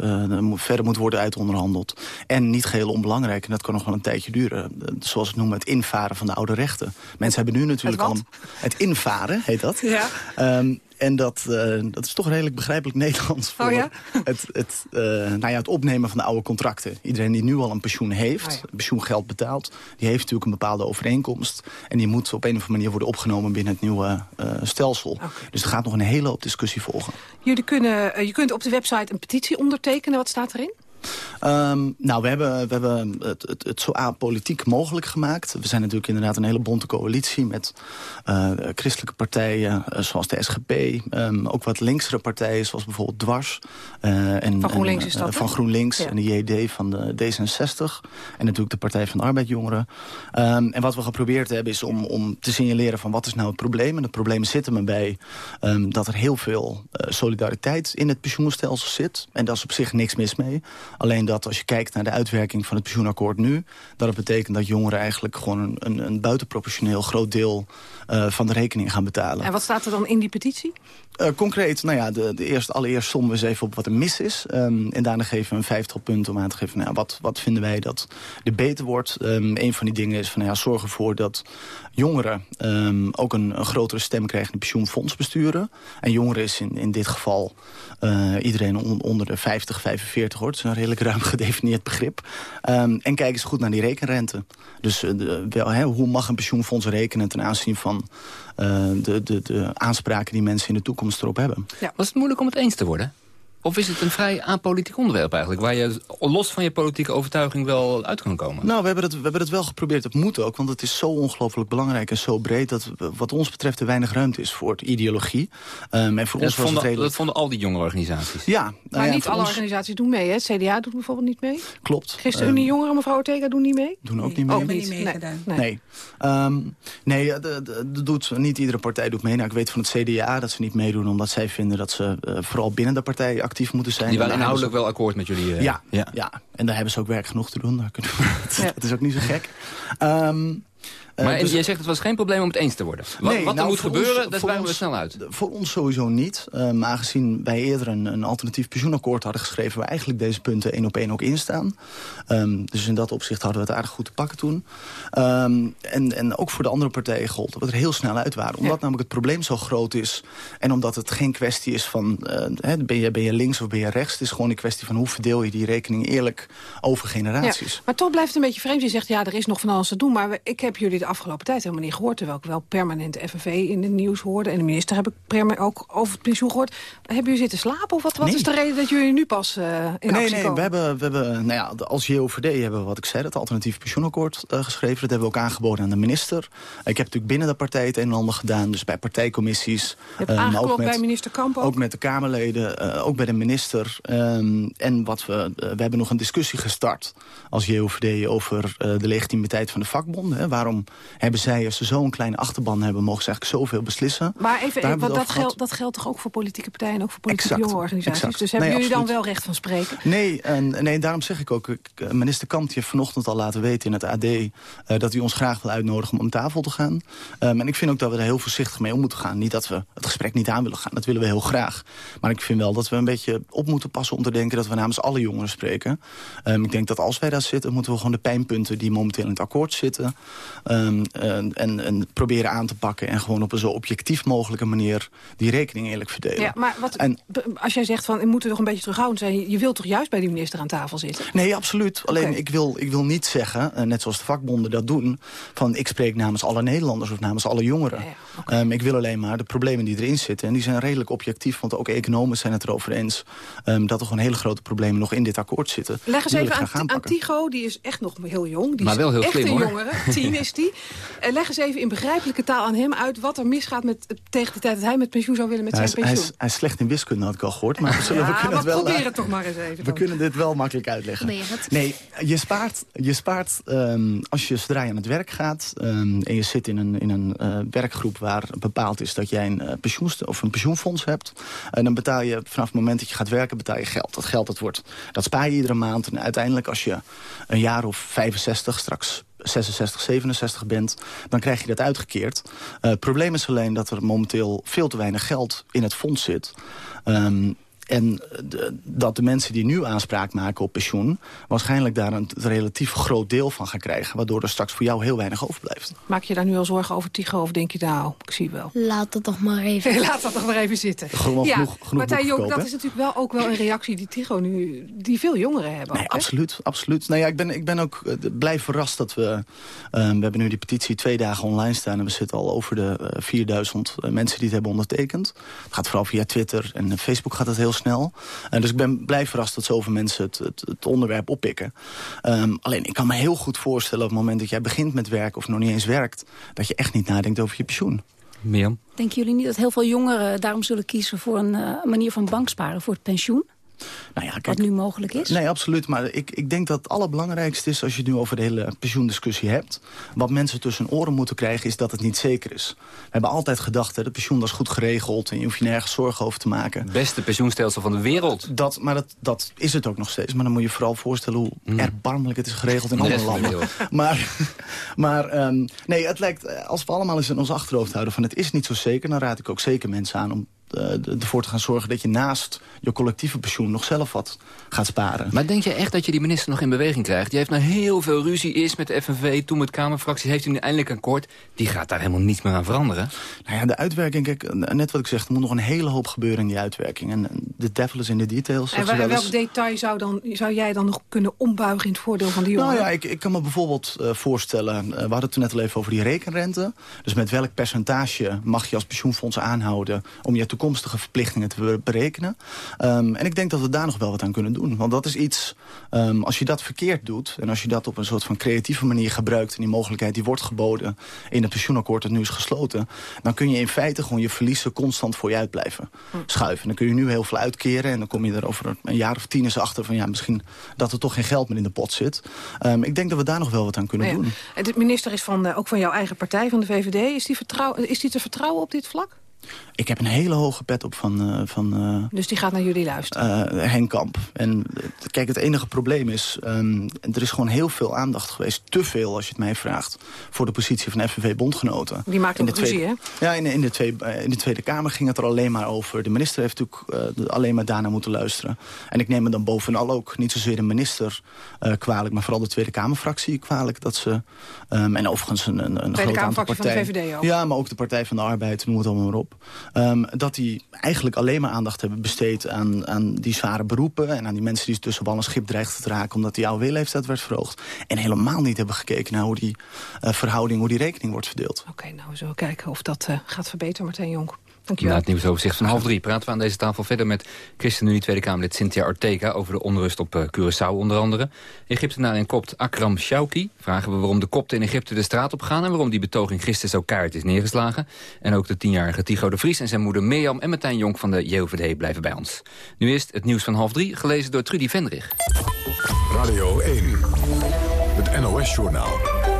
verder moet worden uitonderhandeld. En niet geheel onbelangrijk, en dat kan nog wel een tijdje duren... eh, zoals het noemen, het invaren van de oude rechten. Mensen hebben nu natuurlijk Het al... Het invaren, heet dat. Ja. Ehm, en dat, eh, dat is toch redelijk begrijpelijk Nederlands. Voor Oh ja? het, het, eh, nou ja, het opnemen van de oude contracten. Iedereen die nu al een pensioen heeft, Oh ja. pensioengeld betaalt... die heeft natuurlijk een bepaalde overeenkomst. En die moet op een of andere manier worden opgenomen binnen het nieuwe eh, stelsel. Dus gaat nog een hele hoop discussie volgen. Jullie kunnen, eh, je kunt op de website een petitie ondertekenen. Wat staat erin? Ehm, nou, we hebben, we hebben het, het, het zo apolitiek mogelijk gemaakt. We zijn natuurlijk inderdaad een hele bonte coalitie... met eh, christelijke partijen eh, zoals de SGP. ehm, ook wat linksere partijen zoals bijvoorbeeld Dwars. eh, en, Van GroenLinks en, is dat? Van GroenLinks Ja. en de JD van de D66. En natuurlijk de Partij van de Arbeidjongeren. Ehm, en wat we geprobeerd hebben is om, om te signaleren van wat is nou het probleem. En het probleem zit er me bij ehm, dat er heel veel solidariteit in het pensioenstelsel zit. En daar is op zich niks mis mee. Alleen dat als je kijkt naar de uitwerking van het pensioenakkoord nu... dat het betekent dat jongeren eigenlijk gewoon een, een, een buitenproportioneel groot deel eh, van de rekening gaan betalen. En wat staat er dan in die petitie? Eh, concreet, nou ja, de, de eerste, allereerst sommen we eens even op wat er mis is. Ehm, en daarna geven we een vijftal punten om aan te geven... Nou, wat, wat vinden wij dat er beter wordt. Ehm, een van die dingen is van, nou ja, zorg ervoor dat jongeren... ehm, ook een, een grotere stem krijgen in de pensioenfondsbesturen. En jongeren is in, in dit geval eh, iedereen on- onder de 50, 45 hoor. Het is een redelijk ruim gedefinieerd begrip. Ehm, en kijk eens goed naar die rekenrente. Dus eh, de- wel, hè, hoe mag een pensioenfonds rekenen ten aanzien van... eh, de, de, de aanspraken die mensen in de toekomst erop hebben. Was het moeilijk om het eens te worden? Of is het een vrij apolitiek onderwerp eigenlijk... waar je los van je politieke overtuiging wel uit kan komen? Nou, we hebben, het, we hebben het wel geprobeerd. Het moet ook, want het is zo ongelooflijk belangrijk en zo breed... dat we- wat ons betreft er weinig ruimte is voor ideologie. Ehm, en voor dat, ons was vonden, het redelijk... dat vonden al die jonge organisaties. Ja, nou Maar ja, niet alle ons- organisaties doen mee. Hè? Het CDA doet bijvoorbeeld niet mee. Klopt. ChristenUnie Ehm, Jongeren, mevrouw Ortega, doen niet mee? doen ook niet mee. Ook niet. Nee. Nee. Nee, Ehm, nee de, de, de doet, niet iedere partij doet mee. Nou, ik weet van het CDA dat ze niet meedoen... omdat zij vinden dat ze eh, vooral binnen de partij actief moeten zijn. Die En waren inhoudelijk wel akkoord met jullie. eh, Ja, ja. en daar hebben ze ook werk genoeg te doen. Daar kunnen we- dat is ook niet zo gek. Ehm, eh, Maar en dus- jij zegt het was geen probleem om het eens te worden. Wat, Nee, wat er nou, moet gebeuren, ons- daar voor waren we ons- snel uit. Voor ons sowieso niet. eh, maar aangezien wij eerder een, een alternatief pensioenakkoord hadden geschreven... waar eigenlijk deze punten één op één ook in staan. Ehm, dus in dat opzicht hadden we het aardig goed te pakken toen. Ehm, en, en ook voor de andere partijen gold dat we er heel snel uit waren. Omdat namelijk het probleem zo groot is... en omdat het geen kwestie is van... eh, hè, ben, je, ben je links of ben je rechts? Het is gewoon een kwestie van hoe verdeel je die rekening eerlijk over generaties. Ja, maar toch blijft het een beetje vreemd. Je zegt, ja, er is nog van alles te doen. Maar ik heb jullie de afgelopen tijd helemaal niet gehoord... terwijl ik wel permanent FNV in het nieuws hoorde... en de minister heb ik ook over het pensioen gehoord. Hebben jullie zitten slapen of wat, wat Nee. is de reden dat jullie nu pas eh, in nee, nee, komen? we hebben, we hebben nou ja, als JOVD hebben we wat ik zei, het alternatief pensioenakkoord eh, geschreven. Dat hebben we ook aangeboden aan de minister. Ik heb natuurlijk binnen de partij het een en ander gedaan, dus bij partijcommissies. Je hebt eh, maar aangeklopt ook met, bij minister Kamp ook? Ook met de Kamerleden, eh, ook bij de minister. Ehm, en wat we, we hebben nog een discussie gestart als JOVD over de legitimiteit van de vakbonden. Hè. Waarom hebben zij, als ze zo'n kleine achterban hebben, mogen ze eigenlijk zoveel beslissen? Maar even, want dat, gehad. geldt, dat geldt toch ook voor politieke partijen... en ook voor politieke Exact. Dus hebben Nee, jullie dan wel recht van spreken? Nee, en, nee, daarom zeg ik ook, eh, minister die heeft vanochtend al laten weten in het AD... eh, dat hij ons graag wil uitnodigen om om tafel te gaan. Ehm, en ik vind ook dat we er heel voorzichtig mee om moeten gaan. Niet dat we het gesprek niet aan willen gaan, dat willen we heel graag. Maar ik vind wel dat we een beetje op moeten passen om te denken... dat we namens alle jongeren spreken. Ehm, ik denk dat als wij daar zitten, moeten we gewoon de pijnpunten... die momenteel in het akkoord zitten, ehm, en, en, en proberen aan te pakken... en gewoon op een zo objectief mogelijke manier die rekening eerlijk verdelen. Ja, maar wat, En- als jij zegt van we moeten toch een beetje terughoudend zijn... je- wilt toch juist bij die minister aan tafel zitten? Nee, absoluut. Alleen ik, wil, ik wil niet zeggen, eh, net zoals de vakbonden dat doen... van ik spreek namens alle Nederlanders of namens alle jongeren. Ehm, ik wil alleen maar de problemen die erin zitten... en die zijn redelijk objectief, want ook economen zijn het erover eens... ehm, dat er gewoon hele grote problemen nog in dit akkoord zitten. Leg eens even aan, aan. Tigo, die is echt nog heel jong. Die Maar is wel heel echt slim, een hoor. jongere. Tien is die. En leg eens even in begrijpelijke taal aan hem uit... wat er misgaat met, tegen de tijd dat hij met pensioen zou willen met hij, is, zijn hij, pensioen. is, hij is slecht in wiskunde, had ik al gehoord. Maar we, zullen, Ja, we kunnen maar het wel... probeer eh, het toch maar eens even We dan. kunnen dit wel makkelijk uitleggen. Probeer het. Nee, je spaart, je spaart ehm, als je zodra je aan het werk gaat... ehm, en je zit in een, in een eh, werkgroep waar bepaald is dat jij een, eh, pensioenst of een pensioenfonds hebt... en dan betaal je vanaf het moment dat je gaat werken betaal je geld. Dat geld dat wordt, dat spaar je iedere maand. En uiteindelijk als je een jaar of 65, straks 66, 67 bent, dan krijg je dat uitgekeerd. Eh, het probleem is alleen dat er momenteel veel te weinig geld in het fonds zit. Ehm, en de- dat de mensen die nu aanspraak maken op pensioen... waarschijnlijk daar een relatief groot deel van gaan krijgen... waardoor er straks voor jou heel weinig overblijft. Maak je daar nu al zorgen over Tigo of denk je nou, ik zie wel. Laat dat toch maar even. Laat dat toch maar even zitten. Gewoon ja, genoeg- genoeg Martijn boeken Jonk, dat is natuurlijk wel ook wel een reactie die Tigo nu... die veel jongeren hebben. Nee, ook, hè? absoluut, absoluut. Nou ja, ik ben, ik ben ook eh, blij verrast dat we... eh, we hebben nu die petitie twee dagen online staan... en we zitten al over de eh, 4000 mensen die het hebben ondertekend. Het gaat vooral via Twitter en Facebook gaat het heel snel. En dus ik ben blij verrast dat zoveel mensen het, het, het onderwerp oppikken. Ehm, alleen, ik kan me heel goed voorstellen... op het moment dat jij begint met werken of nog niet eens werkt... dat je echt niet nadenkt over je pensioen. Mirjam? Denken jullie niet dat heel veel jongeren daarom zullen kiezen... voor een eh, manier van banksparen voor het pensioen? Nou ja, Wat nu mogelijk is? Nee, absoluut. Maar ik, ik denk dat het allerbelangrijkste is... als je het nu over de hele pensioendiscussie hebt... wat mensen tussen oren moeten krijgen... is dat het niet zeker is. We hebben altijd gedacht, hè, het pensioen is goed geregeld... en je hoeft je nergens zorgen over te maken. Beste pensioenstelsel van de wereld. Dat, maar dat, dat is het ook nog steeds. Maar dan moet je vooral voorstellen hoe erbarmelijk het is geregeld in Hmm. De andere de landen. Maar, maar ehm, nee, het lijkt, eh, als we allemaal eens in ons achterhoofd houden... van het is niet zo zeker, dan raad ik ook zeker mensen aan... om ervoor te gaan zorgen dat je naast je collectieve pensioen... nog zelf wat gaat sparen. Maar denk je echt dat je die minister nog in beweging krijgt? Die heeft nou heel veel ruzie is met de FNV, toen met Kamerfracties... heeft hij nu eindelijk een akkoord. Die gaat daar helemaal niets meer aan veranderen. Nou ja, de uitwerking, kijk, net wat ik zeg, er moet nog een hele hoop gebeuren in die uitwerking. En de devil is in de details. En zegt ze wa- wel welk detail zou, dan, zou jij dan nog kunnen ombuigen in het voordeel van die jongeren? Nou ja, ik, ik kan me bijvoorbeeld eh, voorstellen... eh, we hadden het toen net al even over die rekenrente. Dus met welk percentage mag je als pensioenfonds aanhouden... om je toekomstige verplichtingen te be- berekenen. Ehm, en ik denk dat we daar nog wel wat aan kunnen doen. Want dat is iets, ehm, als je dat verkeerd doet... en als je dat op een soort van creatieve manier gebruikt... en die mogelijkheid die wordt geboden in het pensioenakkoord dat nu is gesloten... dan kun je in feite gewoon je verliezen constant voor je uit blijven schuiven. En dan kun je nu heel veel uitkeren... en dan kom je er over een jaar of tien eens achter van... ja, misschien dat er toch geen geld meer in de pot zit. Ehm, ik denk dat we daar nog wel wat aan kunnen Nou ja. doen. En De minister is van, eh, ook van jouw eigen partij, van de VVD. Is die, vertrouw, is die te vertrouwen op dit vlak? Ik heb een hele hoge pet op van, eh, van eh, Dus die gaat naar jullie luisteren. eh, Henk Kamp. En kijk, het enige probleem is... ehm, er is gewoon heel veel aandacht geweest. Te veel, als je het mij vraagt. Voor de positie van FNV-bondgenoten. Die maakt de ruzie, Tweede- Ja, in, in, de tweede, in de Tweede Kamer ging het er alleen maar over. De minister heeft natuurlijk alleen maar daarna moeten luisteren. En ik neem me dan bovenal ook niet zozeer de minister kwalijk... maar vooral de Tweede Kamerfractie kwalijk. Dat ze, ehm, en overigens een, een, een groot aantal Kamerfractie van de partijen... VVD ook. Ja, maar ook de Partij van de Arbeid, noem het allemaal maar op. Um, dat die eigenlijk alleen maar aandacht hebben besteed aan, aan die zware beroepen... en aan die mensen die tussen wal en schip dreigden te raken... omdat die AOW-leeftijd werd verhoogd. En helemaal niet hebben gekeken naar hoe die uh, verhouding, hoe die rekening wordt verdeeld. Oké, nou we zullen kijken of dat uh, gaat verbeteren, Martijn Jonk. Na het nieuwsoverzicht van half drie praten we aan deze tafel verder met ChristenUnie Tweede Kamerlid Cynthia Ortega over de onrust op uh, Curaçao onder andere. Egyptenaar in Kopt Akram Shauki vragen we waarom de kopten in Egypte de straat op gaan en waarom die betoging gisteren zo kaart is neergeslagen. En ook de tienjarige Tigo de Vries en zijn moeder Mirjam en Martijn Jonk van de JOVD blijven bij ons. Nu eerst het nieuws van half drie, gelezen door Trudy Vendrich. Radio 1, het NOS-journaal.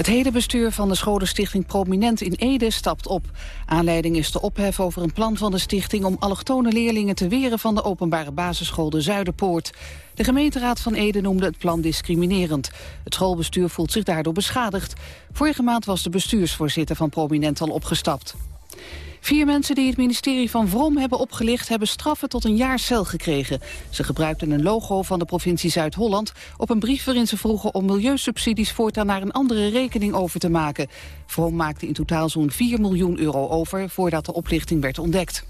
Het hele bestuur van de scholenstichting Prominent in Ede stapt op. Aanleiding is de ophef over een plan van de stichting... om allochtone leerlingen te weren van de openbare basisschool de Zuiderpoort. De gemeenteraad van Ede noemde het plan discriminerend. Het schoolbestuur voelt zich daardoor beschadigd. Vorige maand was de bestuursvoorzitter van Prominent al opgestapt. Vier mensen die het ministerie van Vrom hebben opgelicht... hebben straffen tot een jaar cel gekregen. Ze gebruikten een logo van de provincie Zuid-Holland... op een brief waarin ze vroegen om milieusubsidies... voortaan naar een andere rekening over te maken. Vrom maakte in totaal zo'n 4 miljoen euro over... voordat de oplichting werd ontdekt.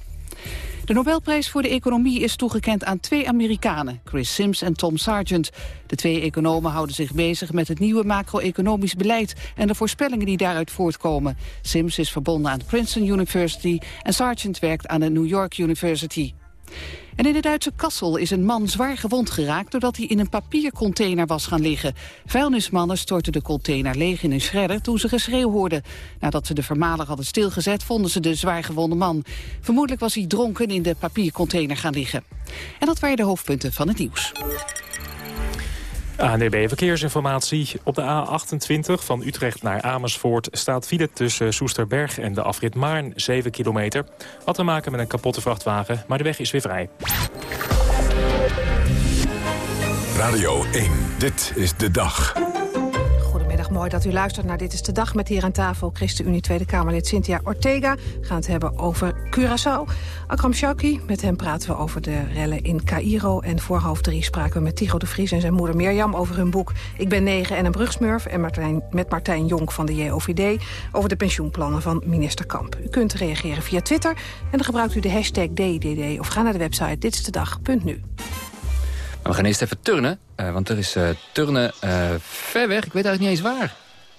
De Nobelprijs voor de economie is toegekend aan twee Amerikanen, Chris Sims en Tom Sargent. De twee economen houden zich bezig met het nieuwe macro-economisch beleid en de voorspellingen die daaruit voortkomen. Sims is verbonden aan Princeton University en Sargent werkt aan de New York University. En in de Duitse Kassel is een man zwaar gewond geraakt... doordat hij in een papiercontainer was gaan liggen. Vuilnismannen stortten de container leeg in een shredder... toen ze geschreeuw hoorden. Nadat ze de vermaler hadden stilgezet... vonden ze de zwaargewonde man. Vermoedelijk was hij dronken in de papiercontainer gaan liggen. En dat waren de hoofdpunten van het nieuws. ANDB Verkeersinformatie. Op de A28 van Utrecht naar Amersfoort staat file tussen Soesterberg en de afrit Maarn 7 kilometer. Had te maken met een kapotte vrachtwagen, maar de weg is weer vrij. Radio 1, dit is de dag. Mooi dat u luistert naar Dit is de Dag met hier aan tafel... ChristenUnie Tweede Kamerlid Cynthia Ortega. We gaan het hebben over Curaçao. Akram Shauki, met hem praten we over de rellen in Cairo. En voor half drie spraken we met Tigo de Vries en zijn moeder Mirjam... over hun boek Ik ben negen en een brugsmurf. En Martijn, met Martijn Jonk van de JOVD... over de pensioenplannen van minister Kamp. U kunt reageren via Twitter en dan gebruikt u de hashtag DDD... of ga naar de website ditstedag.nu. Maar we gaan eerst even turnen, uh, want er is uh, turnen uh, ver weg. Ik weet eigenlijk niet eens waar.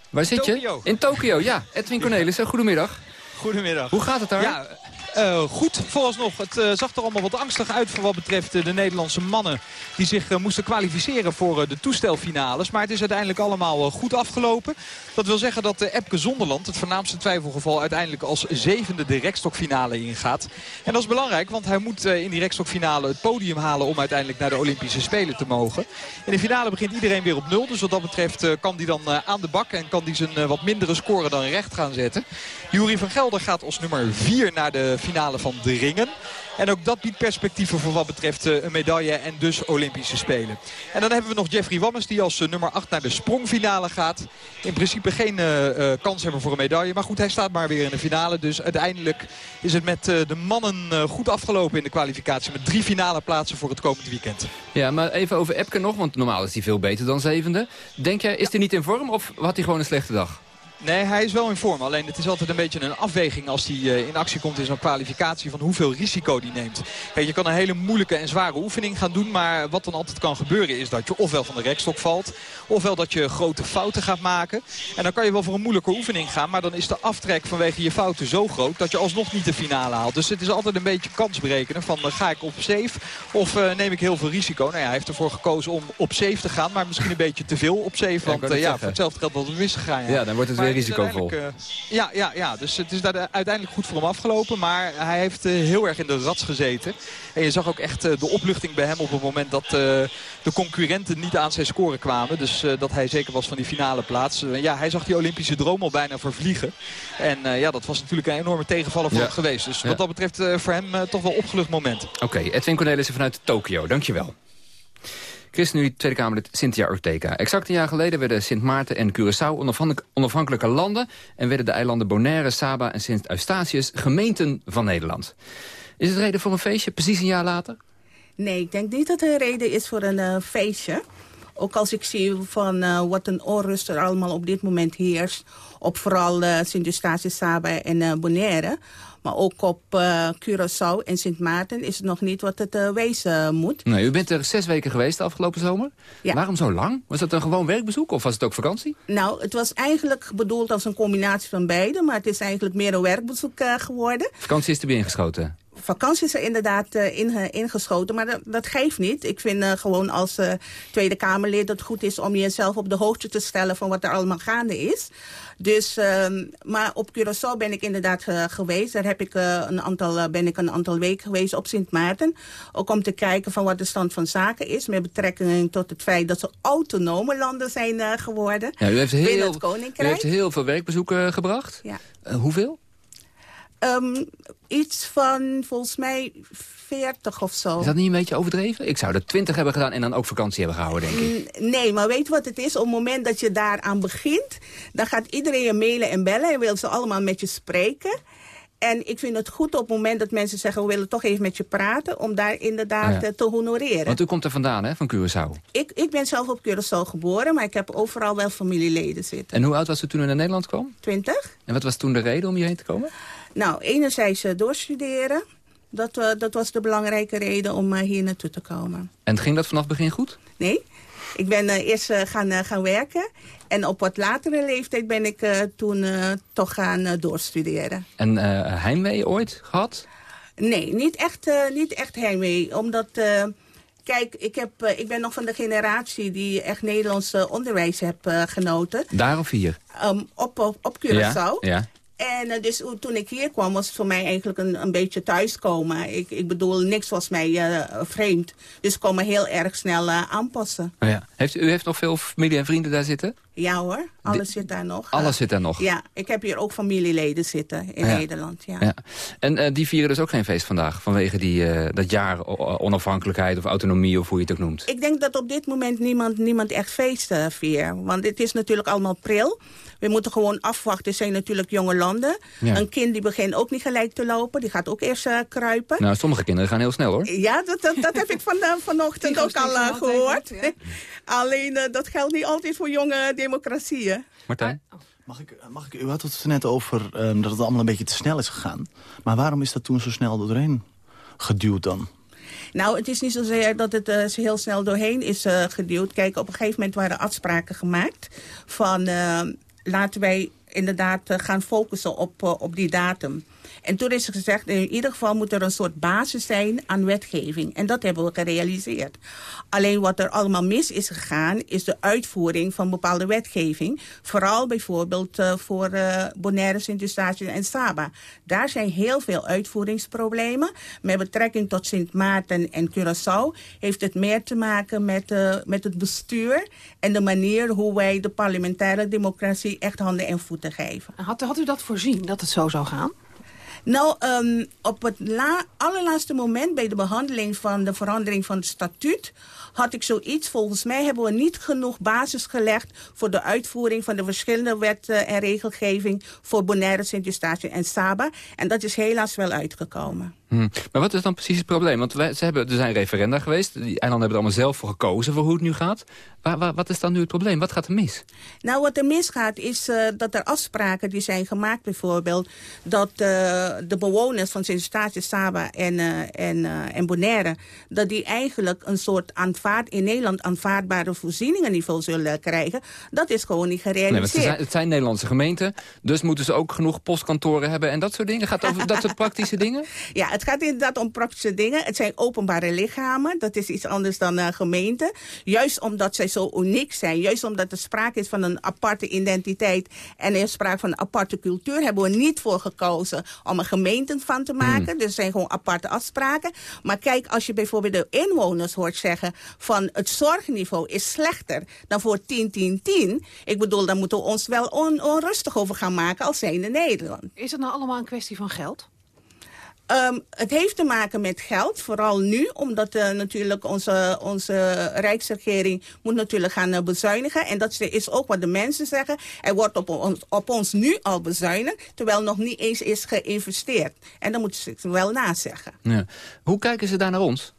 Waar zit Tokyo. je? In Tokio, ja. Edwin Cornelissen, goedemiddag. Goedemiddag. Hoe gaat het daar? Ja, uh, goed vooralsnog. Het uh, zag er allemaal wat angstig uit voor wat betreft uh, de Nederlandse mannen. Die zich moesten kwalificeren voor de toestelfinales. Maar het is uiteindelijk allemaal goed afgelopen. Dat wil zeggen dat Epke Zonderland, het voornaamste twijfelgeval... uiteindelijk als zevende de rekstokfinale ingaat. En dat is belangrijk, want hij moet in die rekstokfinale het podium halen... om uiteindelijk naar de Olympische Spelen te mogen. In de finale begint iedereen weer op nul. Dus wat dat betreft kan hij dan aan de bak... en kan hij zijn wat mindere score dan recht gaan zetten. Jury van Gelder gaat als nummer 4 naar de finale van de ringen. En ook dat biedt perspectieven voor wat betreft een medaille en dus Olympische Spelen. En dan hebben we nog Jeffrey Wammes die als nummer 8 naar de sprongfinale gaat. In principe geen uh, kans hebben voor een medaille. Maar goed, hij staat maar weer in de finale. Dus uiteindelijk is het met de mannen goed afgelopen in de kwalificatie. Met drie finale plaatsen voor het komend weekend. Ja, maar even over Epke nog, want normaal is hij veel beter dan zevende. Denk jij, is hij niet in vorm of had hij gewoon een slechte dag? Nee, hij is wel in vorm. Alleen het is altijd een beetje een afweging als hij uh, in actie komt in zo'n kwalificatie van hoeveel risico die neemt. Kijk, je kan een hele moeilijke en zware oefening gaan doen. Maar wat dan altijd kan gebeuren is dat je ofwel van de rekstok valt. Ofwel dat je grote fouten gaat maken. En dan kan je wel voor een moeilijke oefening gaan. Maar dan is de aftrek vanwege je fouten zo groot dat je alsnog niet de finale haalt. Dus het is altijd een beetje kansberekenen van uh, ga ik op safe of uh, neem ik heel veel risico. Nou ja, hij heeft ervoor gekozen om op safe te gaan. Maar misschien een beetje te veel op safe. Want ja, ja voor hetzelfde geld was het misgegaan. Ja. ja, dan wordt het weer risicovol. Uh, ja, ja, ja, dus het is daar uiteindelijk goed voor hem afgelopen. Maar hij heeft heel erg in de rats gezeten. En je zag ook echt de opluchting bij hem op het moment dat de concurrenten niet aan zijn score kwamen. Dus dat hij zeker was van die finale plaats. ja, hij zag die Olympische droom al bijna vervliegen. En ja, dat was natuurlijk een enorme tegenvaller voor Ja. hem geweest. Dus Ja. wat dat betreft voor hem toch wel opgelucht moment. Oké, Edwin Cornelissen vanuit Tokio, dankjewel. ChristenUnie Tweede Kamerlid Cynthia Ortega. Exact een jaar geleden werden Sint Maarten en Curaçao onafhankelijk- onafhankelijke landen... en werden de eilanden Bonaire, Saba en Sint Eustatius gemeenten van Nederland. Is het reden voor een feestje, precies een jaar later? Nee, ik denk niet dat er een reden is voor een eh, feestje. Ook als ik zie van uh, wat een onrust er allemaal op dit moment heerst. Op vooral uh, Sint-Eustatius, Saba en Bonaire. Maar ook op Curaçao en Sint Maarten is het nog niet wat het wezen moet. Nee, u bent er zes weken geweest de afgelopen zomer. Ja. Waarom zo lang? Was dat een gewoon werkbezoek of was het ook vakantie? Nou, het was eigenlijk bedoeld als een combinatie van beide. Maar het is eigenlijk meer een werkbezoek geworden. Vakantie is erbij ingeschoten? Vakantie is er inderdaad uh, in, ingeschoten. Maar dat, dat, geeft niet. Ik vind uh, gewoon als Tweede Kamerlid dat het goed is om jezelf op de hoogte te stellen van wat er allemaal gaande is. Dus, uh, maar op Curaçao ben ik inderdaad geweest. Daar heb ik, een aantal, ben ik een aantal weken geweest op Sint Maarten. Ook om te kijken van wat de stand van zaken is. Met betrekking tot het feit dat ze autonome landen zijn geworden. Ja, u heeft binnen heel, het Koninkrijk. U heeft heel veel werkbezoeken gebracht. Ja. hoeveel? Um, iets van volgens mij 40 of zo. Is dat niet een beetje overdreven? Ik zou er 20 hebben gedaan en dan ook vakantie hebben gehouden, denk ik. Nee, maar weet je wat het is? Op het moment dat je daaraan begint... dan gaat iedereen je mailen en bellen en wil ze allemaal met je spreken. En ik vind het goed op het moment dat mensen zeggen... we willen toch even met je praten... om daar inderdaad Ah, ja. te honoreren. Want u komt er vandaan, hè, van Curaçao. Ik, ik ben zelf op Curaçao geboren... maar ik heb overal wel familieleden zitten. En hoe oud was u toen u naar Nederland kwam? 20. En wat was toen de reden om hierheen te komen? Nou, enerzijds uh, doorstuderen. Dat, uh, dat was de belangrijke reden om uh, hier naartoe te komen. En ging dat vanaf het begin goed? Nee. Ik ben eerst gaan, gaan werken. En op wat latere leeftijd ben ik toen toch gaan doorstuderen. En heimwee ooit gehad? Nee, niet echt, niet echt heimwee. Omdat... Kijk, ik, heb, ik ben nog van de generatie die echt Nederlands onderwijs heb uh, genoten. Daar of hier? Um, op, op, op Curaçao. Ja, ja. En dus toen ik hier kwam was het voor mij eigenlijk een, een beetje thuiskomen. Ik, ik bedoel, niks was mij vreemd. Dus ik kon me heel erg snel aanpassen. Oh ja. heeft, u heeft nog veel familie en vrienden daar zitten? Ja hoor, alles zit daar nog. Alles zit daar nog? Ja, ik heb hier ook familieleden zitten in ja. Nederland. Ja. ja. En die vieren dus ook geen feest vandaag? Vanwege die, dat jaar onafhankelijkheid of autonomie of hoe je het ook noemt? Ik denk dat op dit moment niemand, niemand echt feest uh, viert. Want het is natuurlijk allemaal pril. We moeten gewoon afwachten. Het zijn natuurlijk jonge landen. Ja. Een kind die begint ook niet gelijk te lopen. Die gaat ook eerst kruipen. Nou, sommige kinderen gaan heel snel hoor. Ja, dat, dat, dat heb ik van, vanochtend ook al gehoord. Ja. Alleen dat geldt niet altijd voor jonge democratieën. Martijn? Mag ik, mag ik, u had het net over um, dat het allemaal een beetje te snel is gegaan. Maar waarom is dat toen zo snel doorheen geduwd dan? Nou, het is niet zozeer dat het uh, heel snel doorheen is uh, geduwd. Kijk, op een gegeven moment waren afspraken gemaakt van... Uh, laten wij inderdaad gaan focussen op, op die datum. En toen is gezegd, in ieder geval moet er een soort basis zijn aan wetgeving. En dat hebben we gerealiseerd. Alleen wat er allemaal mis is gegaan, is de uitvoering van bepaalde wetgeving. Vooral bijvoorbeeld uh, voor uh, Bonaire, Sint-Eustatius en Saba. Daar zijn heel veel uitvoeringsproblemen. Met betrekking tot Sint Maarten en Curaçao heeft het meer te maken met, uh, met het bestuur... en de manier hoe wij de parlementaire democratie echt handen en voeten geven. Had, had u dat voorzien, dat het zo zou gaan? Nou, um, op het la allerlaatste moment bij de behandeling van de verandering van het statuut... had ik zoiets, volgens mij hebben we niet genoeg basis gelegd... voor de uitvoering van de verschillende wet uh, en regelgeving... voor Bonaire, Sint-Eustatius en Saba. En dat is helaas wel uitgekomen. Hmm. Maar wat is dan precies het probleem? Want wij, ze hebben, er zijn referenda geweest. Die eilanden hebben er allemaal zelf voor gekozen voor hoe het nu gaat. Waar, waar, wat is dan nu het probleem? Wat gaat er mis? Nou, wat er misgaat is uh, dat er afspraken die zijn gemaakt bijvoorbeeld... dat uh, de bewoners van Sint-Eustatius, Saba en, uh, en, en Bonaire... dat die eigenlijk een soort aanvaard, in Nederland aanvaardbare voorzieningenniveau zullen krijgen. Dat is gewoon niet gerealiseerd. Nee, zijn, het zijn Nederlandse gemeenten, dus moeten ze ook genoeg postkantoren hebben... en dat soort dingen? Gaat het over dat soort praktische dingen? Ja, het gaat inderdaad om praktische dingen. Het zijn openbare lichamen. Dat is iets anders dan uh, gemeenten. Juist omdat zij zo uniek zijn. Juist omdat er sprake is van een aparte identiteit. En er sprake van een aparte cultuur. Hebben we niet voor gekozen om er gemeenten van te maken. Mm. Dus er zijn gewoon aparte afspraken. Maar kijk, als je bijvoorbeeld de inwoners hoort zeggen... van het zorgniveau is slechter dan voor 10-10-10. Ik bedoel, daar moeten we ons wel on onrustig over gaan maken als zijnde Nederland. Is het nou allemaal een kwestie van geld? Um, het heeft te maken met geld, vooral nu, omdat uh, natuurlijk onze, onze rijksregering moet natuurlijk gaan uh, bezuinigen. En dat is ook wat de mensen zeggen. Er wordt op ons, op ons nu al bezuinigd, terwijl nog niet eens is geïnvesteerd. En dan moeten ze wel nazeggen. Ja. Hoe kijken ze daar naar ons?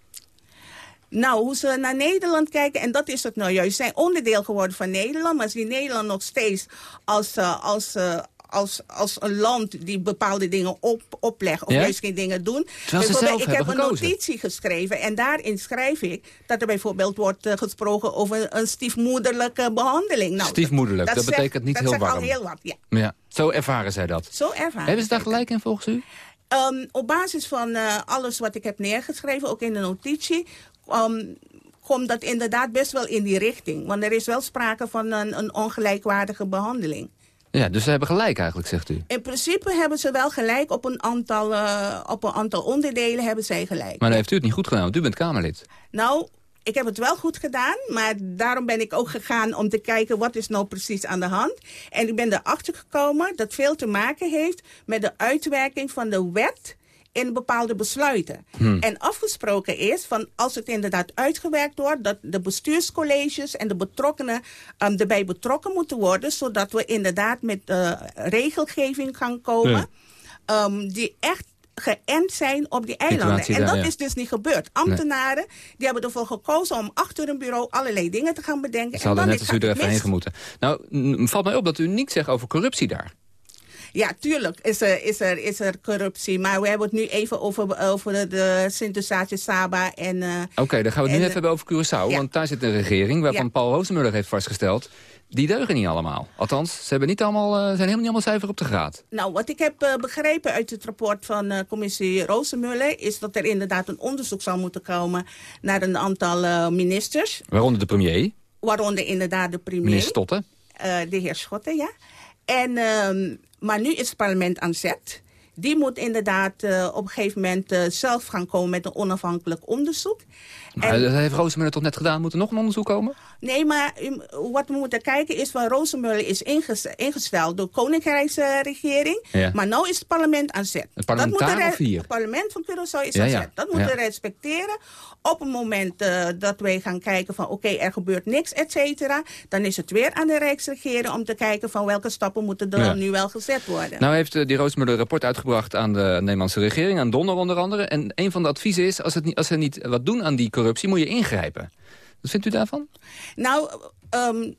Nou, hoe ze naar Nederland kijken, en dat is het nou juist. Ze zijn onderdeel geworden van Nederland, maar zien Nederland nog steeds als, uh, als, uh, als, als een land die bepaalde dingen op, oplegt of Ja? juist geen dingen doen. Ik heb een notitie geschreven en daarin schrijf ik dat er bijvoorbeeld wordt eh, gesproken over een stiefmoederlijke behandeling. Nou, Stiefmoederlijk, dat zegt- betekent niet dat heel zegt warm. al heel wat, ja. Ja, zo ervaren zij dat. Zo ervaren Hebben ze daar gelijk in volgens u? Ehm, op basis van eh, alles wat ik heb neergeschreven, ook in de notitie, ehm, komt dat inderdaad best wel in die richting. Want er is wel sprake van een, een ongelijkwaardige behandeling. Ja, dus ze hebben gelijk eigenlijk, zegt u. In principe hebben ze wel gelijk op een aantal, eh, op een aantal onderdelen hebben zij gelijk. Maar dan heeft u het niet goed gedaan, want u bent Kamerlid. Nou, ik heb het wel goed gedaan, maar daarom ben ik ook gegaan om te kijken wat is nou precies aan de hand. En ik ben erachter gekomen dat veel te maken heeft met de uitwerking van de wet in bepaalde besluiten. Hmm. En afgesproken is van als het inderdaad uitgewerkt wordt, dat de bestuurscolleges en de betrokkenen um, erbij betrokken moeten worden, zodat we inderdaad met uh, regelgeving gaan komen Ja. um, die echt geënt zijn op die eilanden. En dat ja. is dus niet gebeurd. Ambtenaren die hebben ervoor gekozen om achter een bureau allerlei dingen te gaan bedenken. Ze hadden en net dan als u er even heen mis. gemoeten. Nou, valt mij op dat u niets zegt over corruptie daar. Ja, tuurlijk is er, is, er, is er corruptie. Maar we hebben het nu even over, over de, Sint-Eustatius Saba en... eh, Oké, dan gaan we het nu en, even hebben over Curaçao. ja. Want daar zit een regering waarvan. Paul Rozenmuller heeft vastgesteld... die deugen niet allemaal. Althans, ze hebben niet allemaal, eh, zijn helemaal niet allemaal zuiver op de graad. Nou, wat ik heb eh, begrepen uit het rapport van commissie Rozenmuller... is dat er inderdaad een onderzoek zal moeten komen naar een aantal ministers. Waaronder de premier, Waaronder inderdaad de premier. minister Stotten. De heer Schotten, ja. En, ehm, maar nu is het parlement aan zet. Die moet inderdaad eh, op een gegeven moment eh, zelf gaan komen met een onafhankelijk onderzoek. Maar dat heeft Rozenmuller toch net gedaan? Moet er nog een onderzoek komen? Nee, maar um, wat we moeten kijken is van Rozenmuller is inges- ingesteld door de Koninkrijksregering. Ja. Maar nu is het parlement aan zet. Het parlement Dat moet daar de of hier? Het parlement van Curaçao is Ja, aan zet. Dat moeten we respecteren. Op het moment eh, dat wij gaan kijken van oké, er gebeurt niks, et cetera. Dan is het weer aan de Rijksregering om te kijken van welke stappen moeten er nu wel gezet worden. Nou heeft eh, die Rozenmuller een rapport uitgebracht aan de Nederlandse regering, aan Donner onder andere. En een van de adviezen is, als, het niet, als ze niet wat doen aan die corruptie, moet je ingrijpen. Wat vindt u daarvan? Nou, ehm,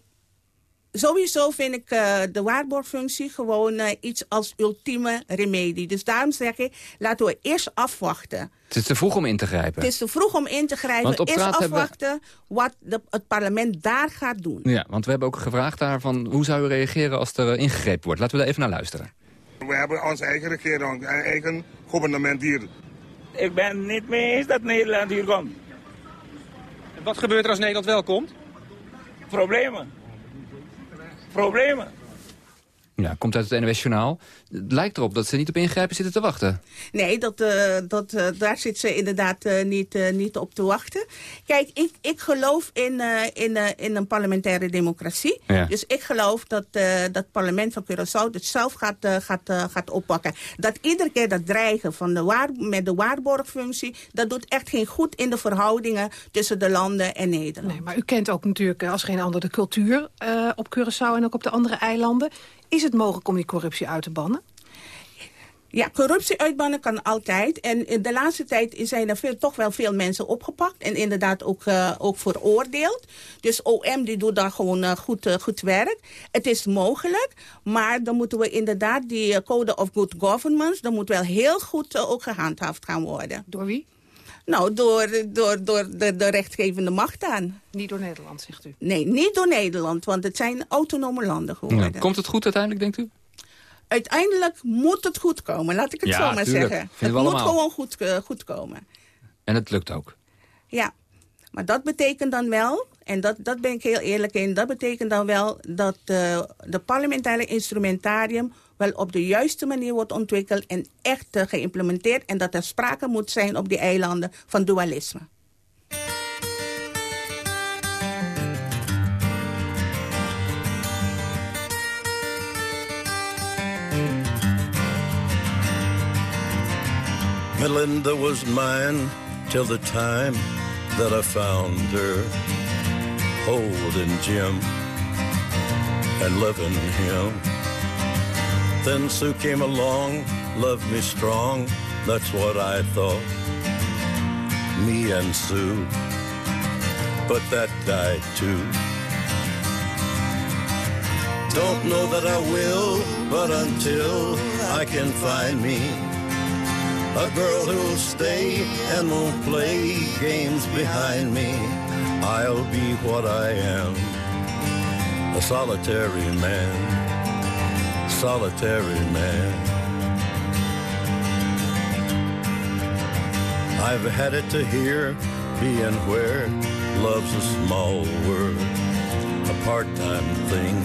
sowieso vind ik eh, de waarborgfunctie gewoon eh, iets als ultieme remedie. Dus daarom zeg ik, laten we eerst afwachten. Het is te vroeg om in te grijpen. Het is te vroeg om in te grijpen. Eerst we- afwachten wat de- het parlement daar gaat doen. Ja, want we hebben ook gevraagd daarvan, hoe zou u reageren als er eh, ingegrepen wordt? Laten we daar even naar luisteren. We hebben onze eigen regering, eigen gouvernement hier. Ik ben het niet mee eens dat Nederland hier komt. Wat gebeurt er als Nederland wel komt? Problemen. Problemen. Ja, komt uit het NOS Journaal. Het lijkt erop dat ze niet op ingrijpen zitten te wachten. Nee, dat, eh, dat, eh, daar zit ze inderdaad eh, niet, eh, niet op te wachten. Kijk, ik, ik geloof in, eh, in, eh, in een parlementaire democratie. Ja. Dus ik geloof dat eh, dat het parlement van Curaçao het zelf gaat, gaat, gaat oppakken. Dat iedere keer dat dreigen van de waar, met de waarborgfunctie... dat doet echt geen goed in de verhoudingen tussen de landen en Nederland. Nee, maar u kent ook natuurlijk als geen ander de cultuur eh, op Curaçao en ook op de andere eilanden. Is het mogelijk om die corruptie uit te bannen? Ja, corruptie uitbannen kan altijd. En in de laatste tijd zijn er veel, toch wel veel mensen opgepakt. En inderdaad ook, uh, ook veroordeeld. Dus OM die doet daar gewoon uh, goed, uh, goed werk. Het is mogelijk. Maar dan moeten we inderdaad die Code of Good Governance... dan moet wel heel goed ook gehandhaafd gaan worden. Door wie? Nou, door, door, door de, de rechtgevende macht dan. Niet door Nederland, zegt u? Nee, niet door Nederland. Want het zijn autonome landen geworden. Ja, komt het goed uiteindelijk, denkt u? uiteindelijk moet het goed komen. Laat ik het Ja, zo maar tuurlijk. zeggen. Vinden Het moet gewoon goed, uh, goed komen. En het lukt ook. Ja, maar dat betekent dan wel, en dat, dat ben ik heel eerlijk in... dat betekent dan wel dat uh, de parlementaire instrumentarium... wel op de juiste manier wordt ontwikkeld en echt uh, geïmplementeerd... en dat er sprake moet zijn op die eilanden van dualisme. Melinda was mine till the time that I found her holding Jim and loving him. Then Sue came along, loved me strong, that's what I thought. Me and Sue but that died too. Don't know that I will, but until I can find me a girl who'll stay and won't play games behind me, I'll be what I am, a solitary man, solitary man. I've had it to hear, being where love's a small word, a part-time thing,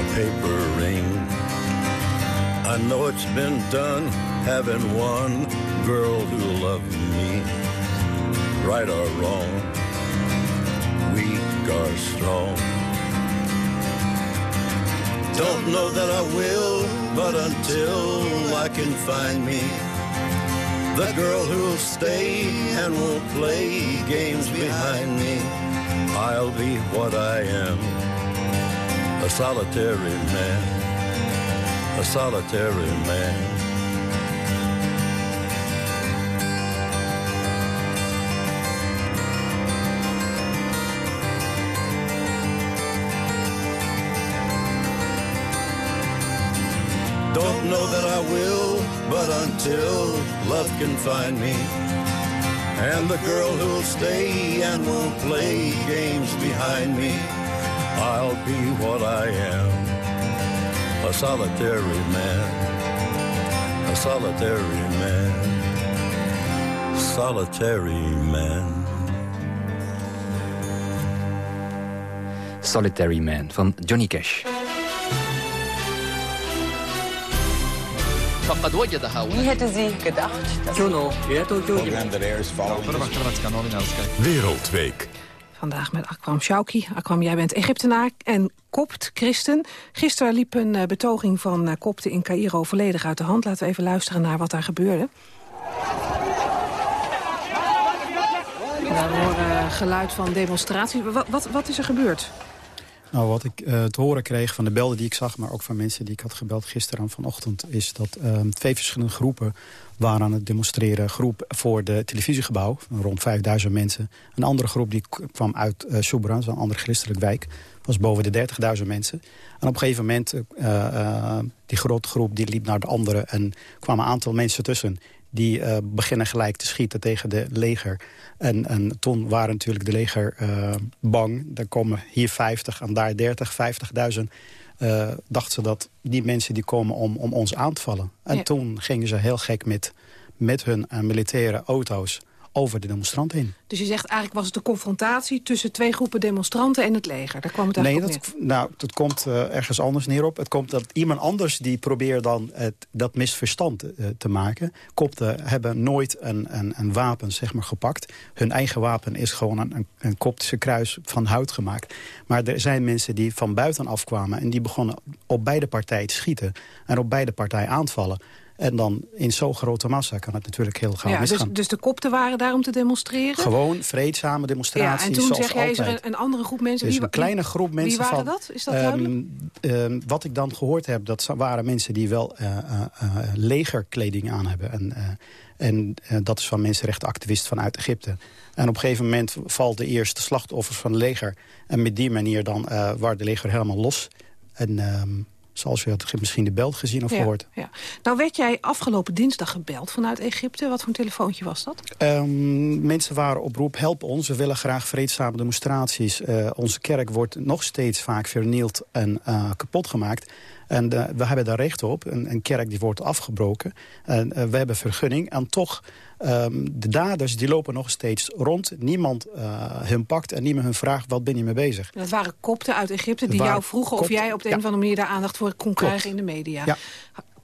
a paper ring. I know it's been done having one girl who loved me, right or wrong, weak or strong. Don't know that I will, but until I can find me the girl who'll stay and won't play games behind me, I'll be what I am, a solitary man, a solitary man. That I will, but until love can find me, and the girl who'll stay and won't play games behind me, I'll be what I am, a solitary man, a solitary man, solitary man. Solitary Man van Johnny Cash. فقد وجدها Wie hätte sie gedacht? Juno. Wereldweek. Vandaag met Akram Shauki. Akram, jij bent Egyptenaar en kopt, christen. Gisteren liep een eh, betoging van uh, kopten in Cairo volledig uit de hand. Laten we even luisteren naar wat daar gebeurde. Nou, we horen geluid van demonstraties. Wat, wat, wat is er gebeurd? Nou, wat ik uh, te horen kreeg van de belden die ik zag... maar ook van mensen die ik had gebeld gisteren aan vanochtend... is dat uh, twee verschillende groepen waren aan het demonstreren. groep voor de televisiegebouw, rond 5000 mensen. Een andere groep die kwam uit uh, Soubra, een andere christelijk wijk. Was boven de 30.000 mensen. En op een gegeven moment, die grote groep die liep naar de andere... en kwamen een aantal mensen tussen die uh, beginnen gelijk te schieten tegen de leger. En, en toen waren natuurlijk de leger uh, bang. Er komen hier 50 en daar 30, 50.000. Uh, dachten ze dat die mensen die komen om, om ons aan te vallen. En ja. toen gingen ze heel gek met, met hun militaire auto's over de demonstranten heen. Dus je zegt eigenlijk was het de confrontatie tussen twee groepen demonstranten en het leger. Daar kwam het nee, eigenlijk dat, nou, dat komt uh, ergens anders neer op. Het komt dat iemand anders die probeert dan het, dat misverstand uh, te maken. Kopten hebben nooit een, een, een, wapen zeg maar, gepakt. Hun eigen wapen is gewoon een, een, een koptische kruis van hout gemaakt. Maar er zijn mensen die van buitenaf kwamen... en die begonnen op beide partijen te schieten en op beide partijen aanvallen. En dan in zo'n grote massa kan het natuurlijk heel gauw ja, misgaan. Dus, dus de kopten waren daar om te demonstreren? Gewoon vreedzame demonstraties, ja, En toen zeg jij, is er een, andere groep mensen? Wie, een kleine groep mensen wie waren van, dat? Is dat duidelijk? Um, um, wat ik dan gehoord heb, dat waren mensen die wel uh, uh, uh, legerkleding aan hebben. En, en dat is van mensenrechtenactivisten vanuit Egypte. En op een gegeven moment valt de eerste slachtoffers van het leger. En met die manier dan waar de leger helemaal los. En... Um, Zoals u had misschien de belt gezien of ja, gehoord. Ja. Nou werd jij afgelopen dinsdag gebeld vanuit Egypte. Wat voor een telefoontje was dat? Um, mensen waren op roep, help ons. We willen graag vreedzame demonstraties. Uh, onze kerk wordt nog steeds vaak vernield en uh, kapot gemaakt. En uh, we hebben daar recht op. Een, een kerk die wordt afgebroken. En we hebben vergunning. En toch Um, de daders die lopen nog steeds rond. Niemand uh, hun pakt en niemand hun vraagt, wat ben je mee bezig? Dat waren kopten uit Egypte die jou vroegen of jij op de ja. een of andere manier daar aandacht voor kon Klopt. krijgen in de media. Ja.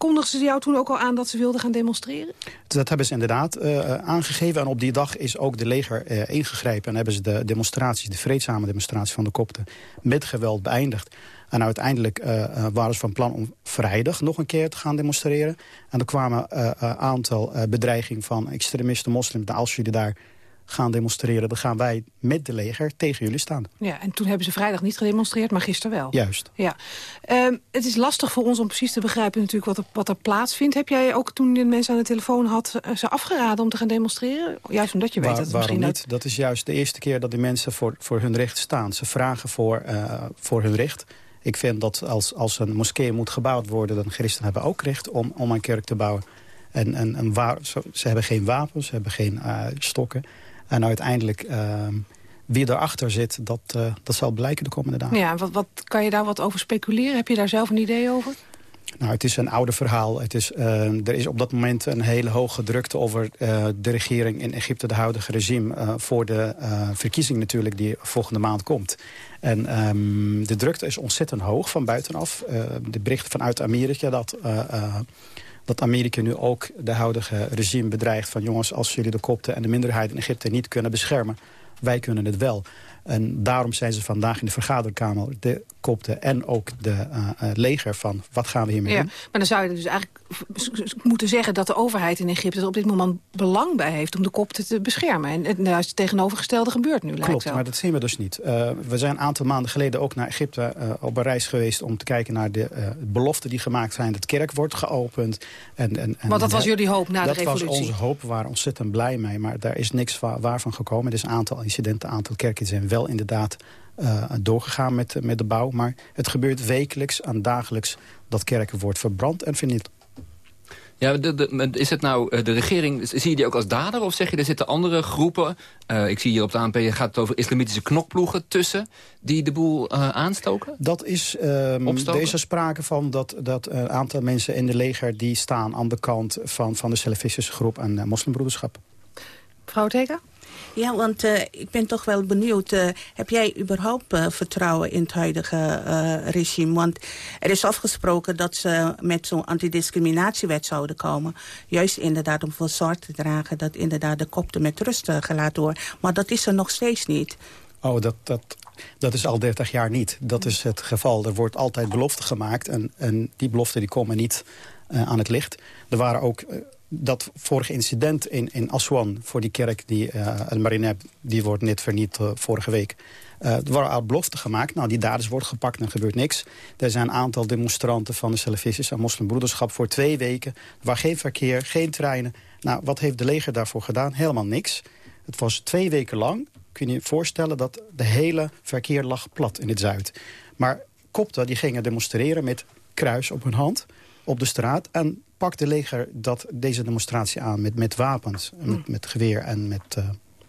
Kondigden ze jou toen ook al aan dat ze wilden gaan demonstreren? Dat hebben ze inderdaad uh, aangegeven. En op die dag is ook de leger uh, ingegrepen. En hebben ze de demonstraties, de vreedzame demonstraties van de kopten... met geweld beëindigd. En uiteindelijk waren ze van plan om vrijdag nog een keer te gaan demonstreren. En er kwamen een aantal bedreigingen van extremisten moslims. Nou, als daar gaan demonstreren... dan gaan wij met de leger tegen jullie staan. Ja, en toen hebben ze vrijdag niet gedemonstreerd, maar gisteren wel. Juist. Ja. Um, het is lastig voor ons om precies te begrijpen natuurlijk wat er, wat er plaatsvindt. Heb jij ook toen je mensen aan de telefoon had eh, ze afgeraden om te gaan demonstreren? Juist omdat je weet dat het waarom misschien... niet? Dat is juist de eerste keer dat die mensen voor, voor hun recht staan. Ze vragen voor, uh, voor hun recht. Ik vind dat als, als een moskee moet gebouwd worden... dan christenen hebben ook recht om, om een kerk te bouwen. En, en, en waar, ze, ze, hebben geen wapens, ze hebben geen uh, stokken. En uiteindelijk, uh, wie erachter zit, dat, uh, dat zal blijken de komende dagen. Ja, wat, wat, kan je daar wat over speculeren? Heb je daar zelf een idee over? Nou, het is een oude verhaal. Het is, uh, er is op dat moment een hele hoge drukte over uh, de regering in Egypte, de huidige regime, uh, voor de verkiezing natuurlijk die volgende maand komt. En um, de drukte is ontzettend hoog van buitenaf. de berichten vanuit Amerika dat dat Amerika nu ook de huidige regime bedreigt... van jongens, als jullie de kopten en de minderheid in Egypte niet kunnen beschermen... wij kunnen het wel. En daarom zijn ze vandaag in de vergaderkamer, de kopten en ook de uh, uh, leger van wat gaan we hiermee ja, doen. Maar dan zou je dus eigenlijk moeten zeggen dat de overheid in Egypte er op dit moment belang bij heeft om de kopten te beschermen. En het, nou, het tegenovergestelde gebeurt nu, lijkt Klopt, maar dat zien we dus niet. Uh, we zijn een aantal maanden geleden ook naar Egypte op een reis geweest om te kijken naar de beloften die gemaakt zijn. Dat kerk wordt geopend. En, en, en Want dat was jullie hoop na de revolutie? Dat was onze hoop, we waren ontzettend blij mee. Maar daar is niks waar, waarvan gekomen. Er is een aantal incidenten, een aantal kerken zijn wel inderdaad uh, doorgegaan met, met de bouw. Maar het gebeurt wekelijks en dagelijks dat kerken wordt verbrand en vernield. Ja, de, de, is het nou de regering, zie je die ook als dader? Of zeg je, er zitten andere groepen, uh, ik zie hier op de ANP, gaat het over islamitische knokploegen tussen, die de boel uh, aanstoken? Dat is, um, deze sprake van dat, dat een aantal mensen in de leger, die staan aan de kant van, van de salafistische groep en uh, moslimbroederschap. Mevrouw Tega? Ja, want uh, ik ben toch wel benieuwd. Uh, heb jij überhaupt uh, vertrouwen in het huidige regime? Want er is afgesproken dat ze met zo'n antidiscriminatiewet zouden komen. Juist inderdaad om voor zorg te dragen dat inderdaad de kopten met rust gelaten worden. Maar dat is er nog steeds niet. Oh, dat, dat, dat is al 30 jaar niet. Dat is het geval. Er wordt altijd beloften gemaakt. En, en die beloften die komen niet aan het licht. Er waren ook dat vorige incident in, in Aswan voor die kerk, die El Marineb, die wordt net verniet uh, vorige week. Er waren al beloften gemaakt. Nou, die daders worden gepakt en er gebeurt niks. Er zijn een aantal demonstranten van de Salafistische en moslimbroederschap voor twee weken. Er was geen verkeer, geen treinen. Nou, wat heeft de leger daarvoor gedaan? Helemaal niks. Het was twee weken lang. Kun je je voorstellen dat de hele verkeer lag plat in het zuid. Maar kopten die gingen demonstreren met kruis op hun hand op de straat. En pakt de leger dat, deze demonstratie aan met, met wapens, mm. met, met geweer en met... Uh...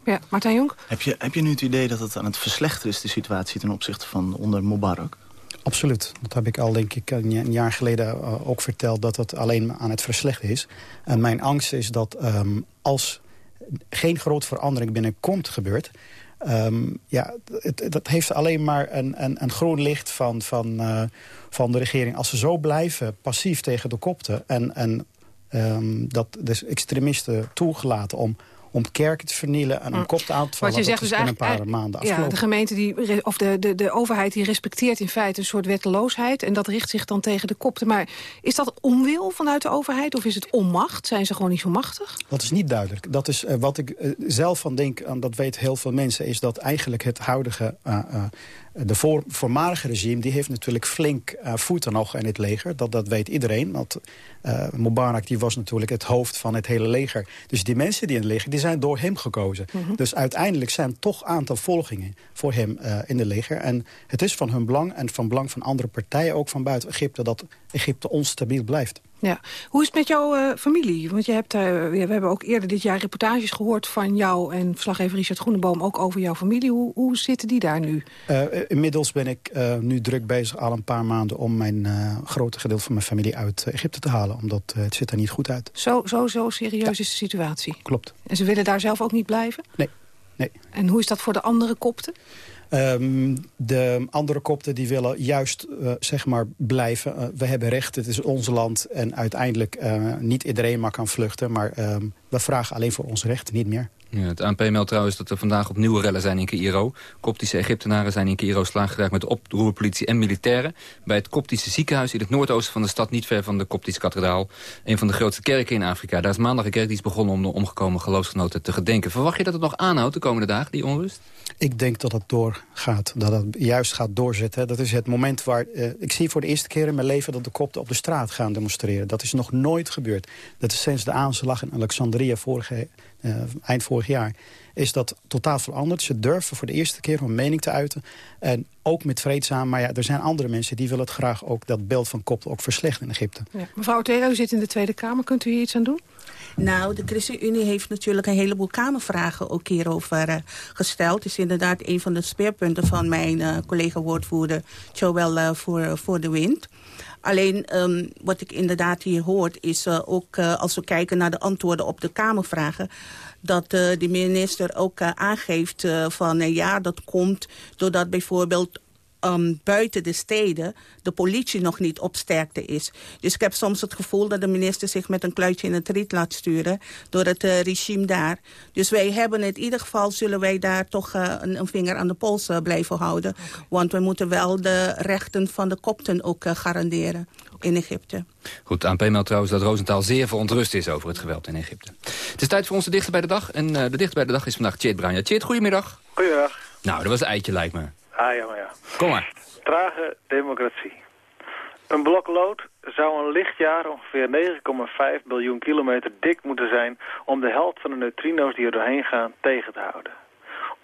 Ja, Martijn Jonk? Heb je, heb je nu het idee dat het aan het verslechteren is, de situatie ten opzichte van onder Mubarak? Absoluut. Dat heb ik al, denk ik, een jaar geleden uh, ook verteld... dat het alleen aan het verslechteren is. En mijn angst is dat um, als geen grote verandering binnenkomt gebeurt... Um, ja, het, dat heeft alleen maar een, een, een groen licht van, van, uh, van de regering. Als ze zo blijven passief tegen de kopten... en, en um, dat de extremisten toegelaten om om kerken te vernielen en om kopten aan te vallen. Wat je zegt dus een paar maanden afgelopen. Ja, de gemeente die, of de, de, de overheid die respecteert in feite een soort wetteloosheid. En dat richt zich dan tegen de kopten. Maar is dat onwil vanuit de overheid of is het onmacht? Zijn ze gewoon niet zo machtig? Dat is niet duidelijk. Dat is uh, wat ik uh, zelf van denk, en dat weten heel veel mensen, is dat eigenlijk het huidige uh, de voor, voormalige regime die heeft natuurlijk flink uh, voeten nog in het leger. Dat, dat weet iedereen. Want uh, Mubarak die was natuurlijk het hoofd van het hele leger. Dus die mensen die in het leger die zijn door hem gekozen. Mm -hmm. Dus uiteindelijk zijn toch een aantal volgingen voor hem uh, in de leger. En het is van hun belang en van belang van andere partijen... ook van buiten Egypte, dat Egypte onstabiel blijft. Ja. Hoe is het met jouw uh, familie? Want je hebt, uh, we hebben ook eerder dit jaar reportages gehoord van jou... en verslaggever Richard Groeneboom ook over jouw familie. Hoe, hoe zitten die daar nu? Uh, inmiddels ben ik nu druk bezig al een paar maanden... om mijn grote gedeelte van mijn familie uit Egypte te halen. Omdat het zit er niet goed uit. Zo, zo, zo serieus ja. is de situatie? Klopt. En ze willen daar zelf ook niet blijven? Nee. nee. En hoe is dat voor de andere kopten? Um, de andere kopten die willen juist uh, zeg maar blijven. Uh, we hebben recht, het is ons land. En uiteindelijk uh, niet iedereen maar kan vluchten. Maar we vragen alleen voor ons recht, niet meer. Ja, het ANP meldt trouwens dat er vandaag opnieuw rellen zijn in Cairo. Koptische Egyptenaren zijn in Cairo geraakt met oproerpolitie en militairen. Bij het Koptische ziekenhuis in het noordoosten van de stad... niet ver van de Koptische kathedraal. Een van de grootste kerken in Afrika. Daar is maandag een kerkdienst begonnen om de omgekomen geloofsgenoten te gedenken. Verwacht je dat het nog aanhoudt de komende dagen, die onrust? Ik denk dat het doorgaat, dat het juist gaat doorzetten. Dat is het moment waar... Uh, ik zie voor de eerste keer in mijn leven dat de kopten op de straat gaan demonstreren. Dat is nog nooit gebeurd. Dat is sinds de aanslag in Alexandria vorige, eind vorig jaar is dat totaal veranderd. Ze durven voor de eerste keer hun mening te uiten. En ook met vreedzaam. Maar ja, er zijn andere mensen die willen het graag ook dat beeld van kopten ook verslechten in Egypte. Ja. Mevrouw Otero, u zit in de Tweede Kamer. Kunt u hier iets aan doen? Nou, de ChristenUnie heeft natuurlijk een heleboel Kamervragen ook hierover uh, gesteld. Het is inderdaad een van de speerpunten van mijn uh, collega-woordvoerder Joël uh, voor, voor de Wind. Alleen um, wat ik inderdaad hier hoort is ook als we kijken naar de antwoorden op de Kamervragen dat de minister ook aangeeft van ja, dat komt doordat bijvoorbeeld um, buiten de steden de politie nog niet op sterkte is. Dus ik heb soms het gevoel dat de minister zich met een kluitje in het riet laat sturen door het uh, regime daar. Dus wij hebben in ieder geval, zullen wij daar toch uh, een, een, vinger aan de pols uh, blijven houden. Okay. Want we moeten wel de rechten van de kopten ook garanderen in Egypte. Goed, ANP meldt trouwens dat Roosentaal zeer verontrust is over het geweld in Egypte. Het is tijd voor onze dichter bij de dag. En de dichter bij de dag is vandaag Tjeerd Bruin. Ja, Tjeerd, goedemiddag. Goedemiddag. Nou, dat was een eitje lijkt me. Ah, ja, maar ja. Kom maar. Trage democratie. Een blok lood zou een lichtjaar ongeveer 9,5 biljoen kilometer dik moeten zijn... om de helft van de neutrino's die er doorheen gaan tegen te houden.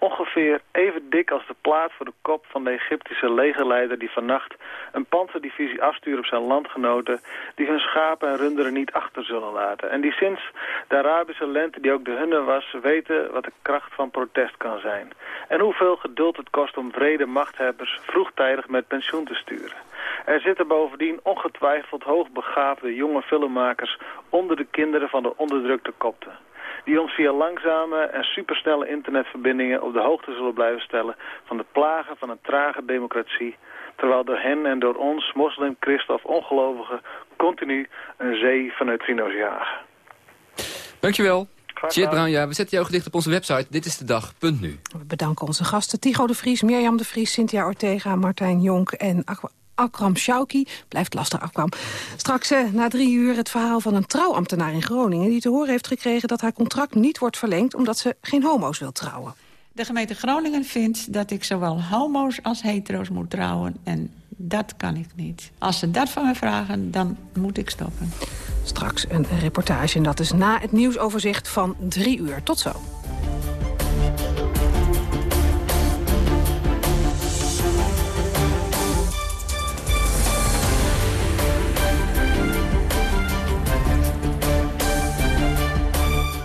Ongeveer even dik als de plaat voor de kop van de Egyptische legerleider... die vannacht een panzerdivisie afstuurt op zijn landgenoten... die hun schapen en runderen niet achter zullen laten. En die sinds de Arabische lente, die ook de hunne was... weten wat de kracht van protest kan zijn. En hoeveel geduld het kost om vrede machthebbers vroegtijdig met pensioen te sturen. Er zitten bovendien ongetwijfeld hoogbegaafde jonge filmmakers... onder de kinderen van de onderdrukte kopten die ons via langzame en supersnelle internetverbindingen op de hoogte zullen blijven stellen van de plagen van een trage democratie, terwijl door hen en door ons, moslim, christen of ongelovigen, continu een zee van neutrino's jagen. Dankjewel. Tjeerd Bruin, ja, we zetten jouw gedicht op onze website. Dit is de dag. Punt nu. We bedanken onze gasten Tigo de Vries, Mirjam de Vries, Cynthia Ortega, Martijn Jonk en Akram Shauki. Blijft lastig, Akram. Straks eh, na drie uur het verhaal van een trouwambtenaar in Groningen... die te horen heeft gekregen dat haar contract niet wordt verlengd... omdat ze geen homo's wil trouwen. De gemeente Groningen vindt dat ik zowel homo's als hetero's moet trouwen. En dat kan ik niet. Als ze dat van me vragen, dan moet ik stoppen. Straks een reportage en dat is na het nieuwsoverzicht van drie uur. Tot zo.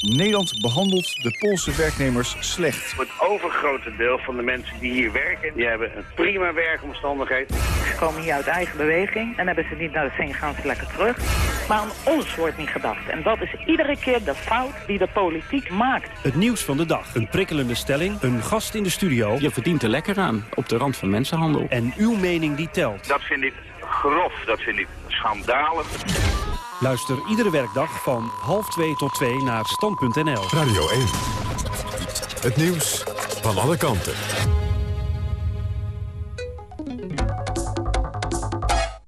Nederland behandelt de Poolse werknemers slecht. Het overgrote deel van de mensen die hier werken, die hebben een prima werkomstandigheid. Ze komen hier uit eigen beweging en hebben ze niet naar de zin gaan ze lekker terug. Maar aan ons wordt niet gedacht. En dat is iedere keer de fout die de politiek maakt. Het nieuws van de dag. Een prikkelende stelling. Een gast in de studio. Je verdient er lekker aan. Op de rand van mensenhandel. En uw mening die telt. Dat vind ik grof. Dat vind ik schandalig. Luister iedere werkdag van half 2 tot 2 naar stand.nl. Radio 1. Het nieuws van alle kanten.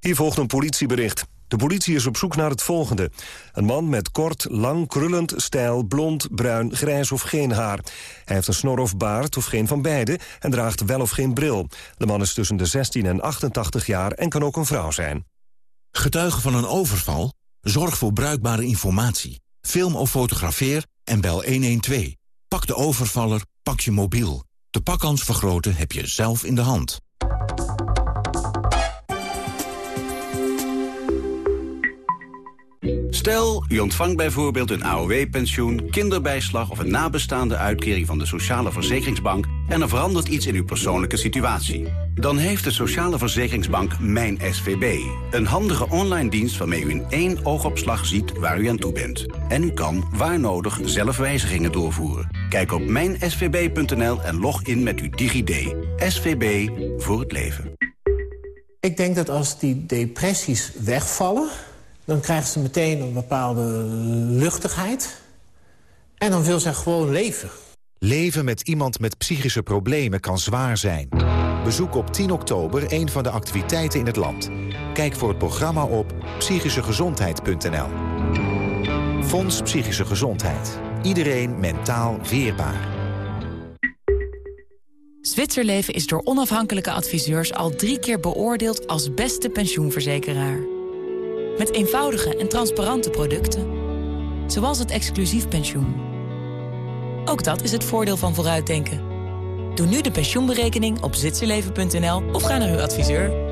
Hier volgt een politiebericht. De politie is op zoek naar het volgende. Een man met kort, lang, krullend, stijl, blond, bruin, grijs of geen haar. Hij heeft een snor of baard of geen van beide en draagt wel of geen bril. De man is tussen de 16 en 88 jaar en kan ook een vrouw zijn. Getuige van een overval? Zorg voor bruikbare informatie. Film of fotografeer en bel 112. Pak de overvaller, pak je mobiel. De pakkans vergroten heb je zelf in de hand. Stel, u ontvangt bijvoorbeeld een AOW-pensioen, kinderbijslag... of een nabestaande uitkering van de Sociale Verzekeringsbank... en er verandert iets in uw persoonlijke situatie. Dan heeft de Sociale Verzekeringsbank Mijn SVB. Een handige online dienst waarmee u in één oogopslag ziet waar u aan toe bent. En u kan, waar nodig, zelf wijzigingen doorvoeren. Kijk op mijnsvb.nl en log in met uw DigiD. SVB voor het leven. Ik denk dat als die depressies wegvallen... dan krijgen ze meteen een bepaalde luchtigheid. En dan wil ze gewoon leven. Leven met iemand met psychische problemen kan zwaar zijn. Bezoek op 10 oktober een van de activiteiten in het land. Kijk voor het programma op psychischegezondheid.nl. Fonds Psychische Gezondheid. Iedereen mentaal weerbaar. Zwitserleven is door onafhankelijke adviseurs al drie keer beoordeeld als beste pensioenverzekeraar. Met eenvoudige en transparante producten. Zoals het exclusief pensioen. Ook dat is het voordeel van vooruitdenken. Doe nu de pensioenberekening op zwitserleven.nl of ga naar uw adviseur.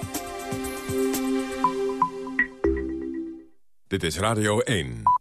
Dit is Radio 1.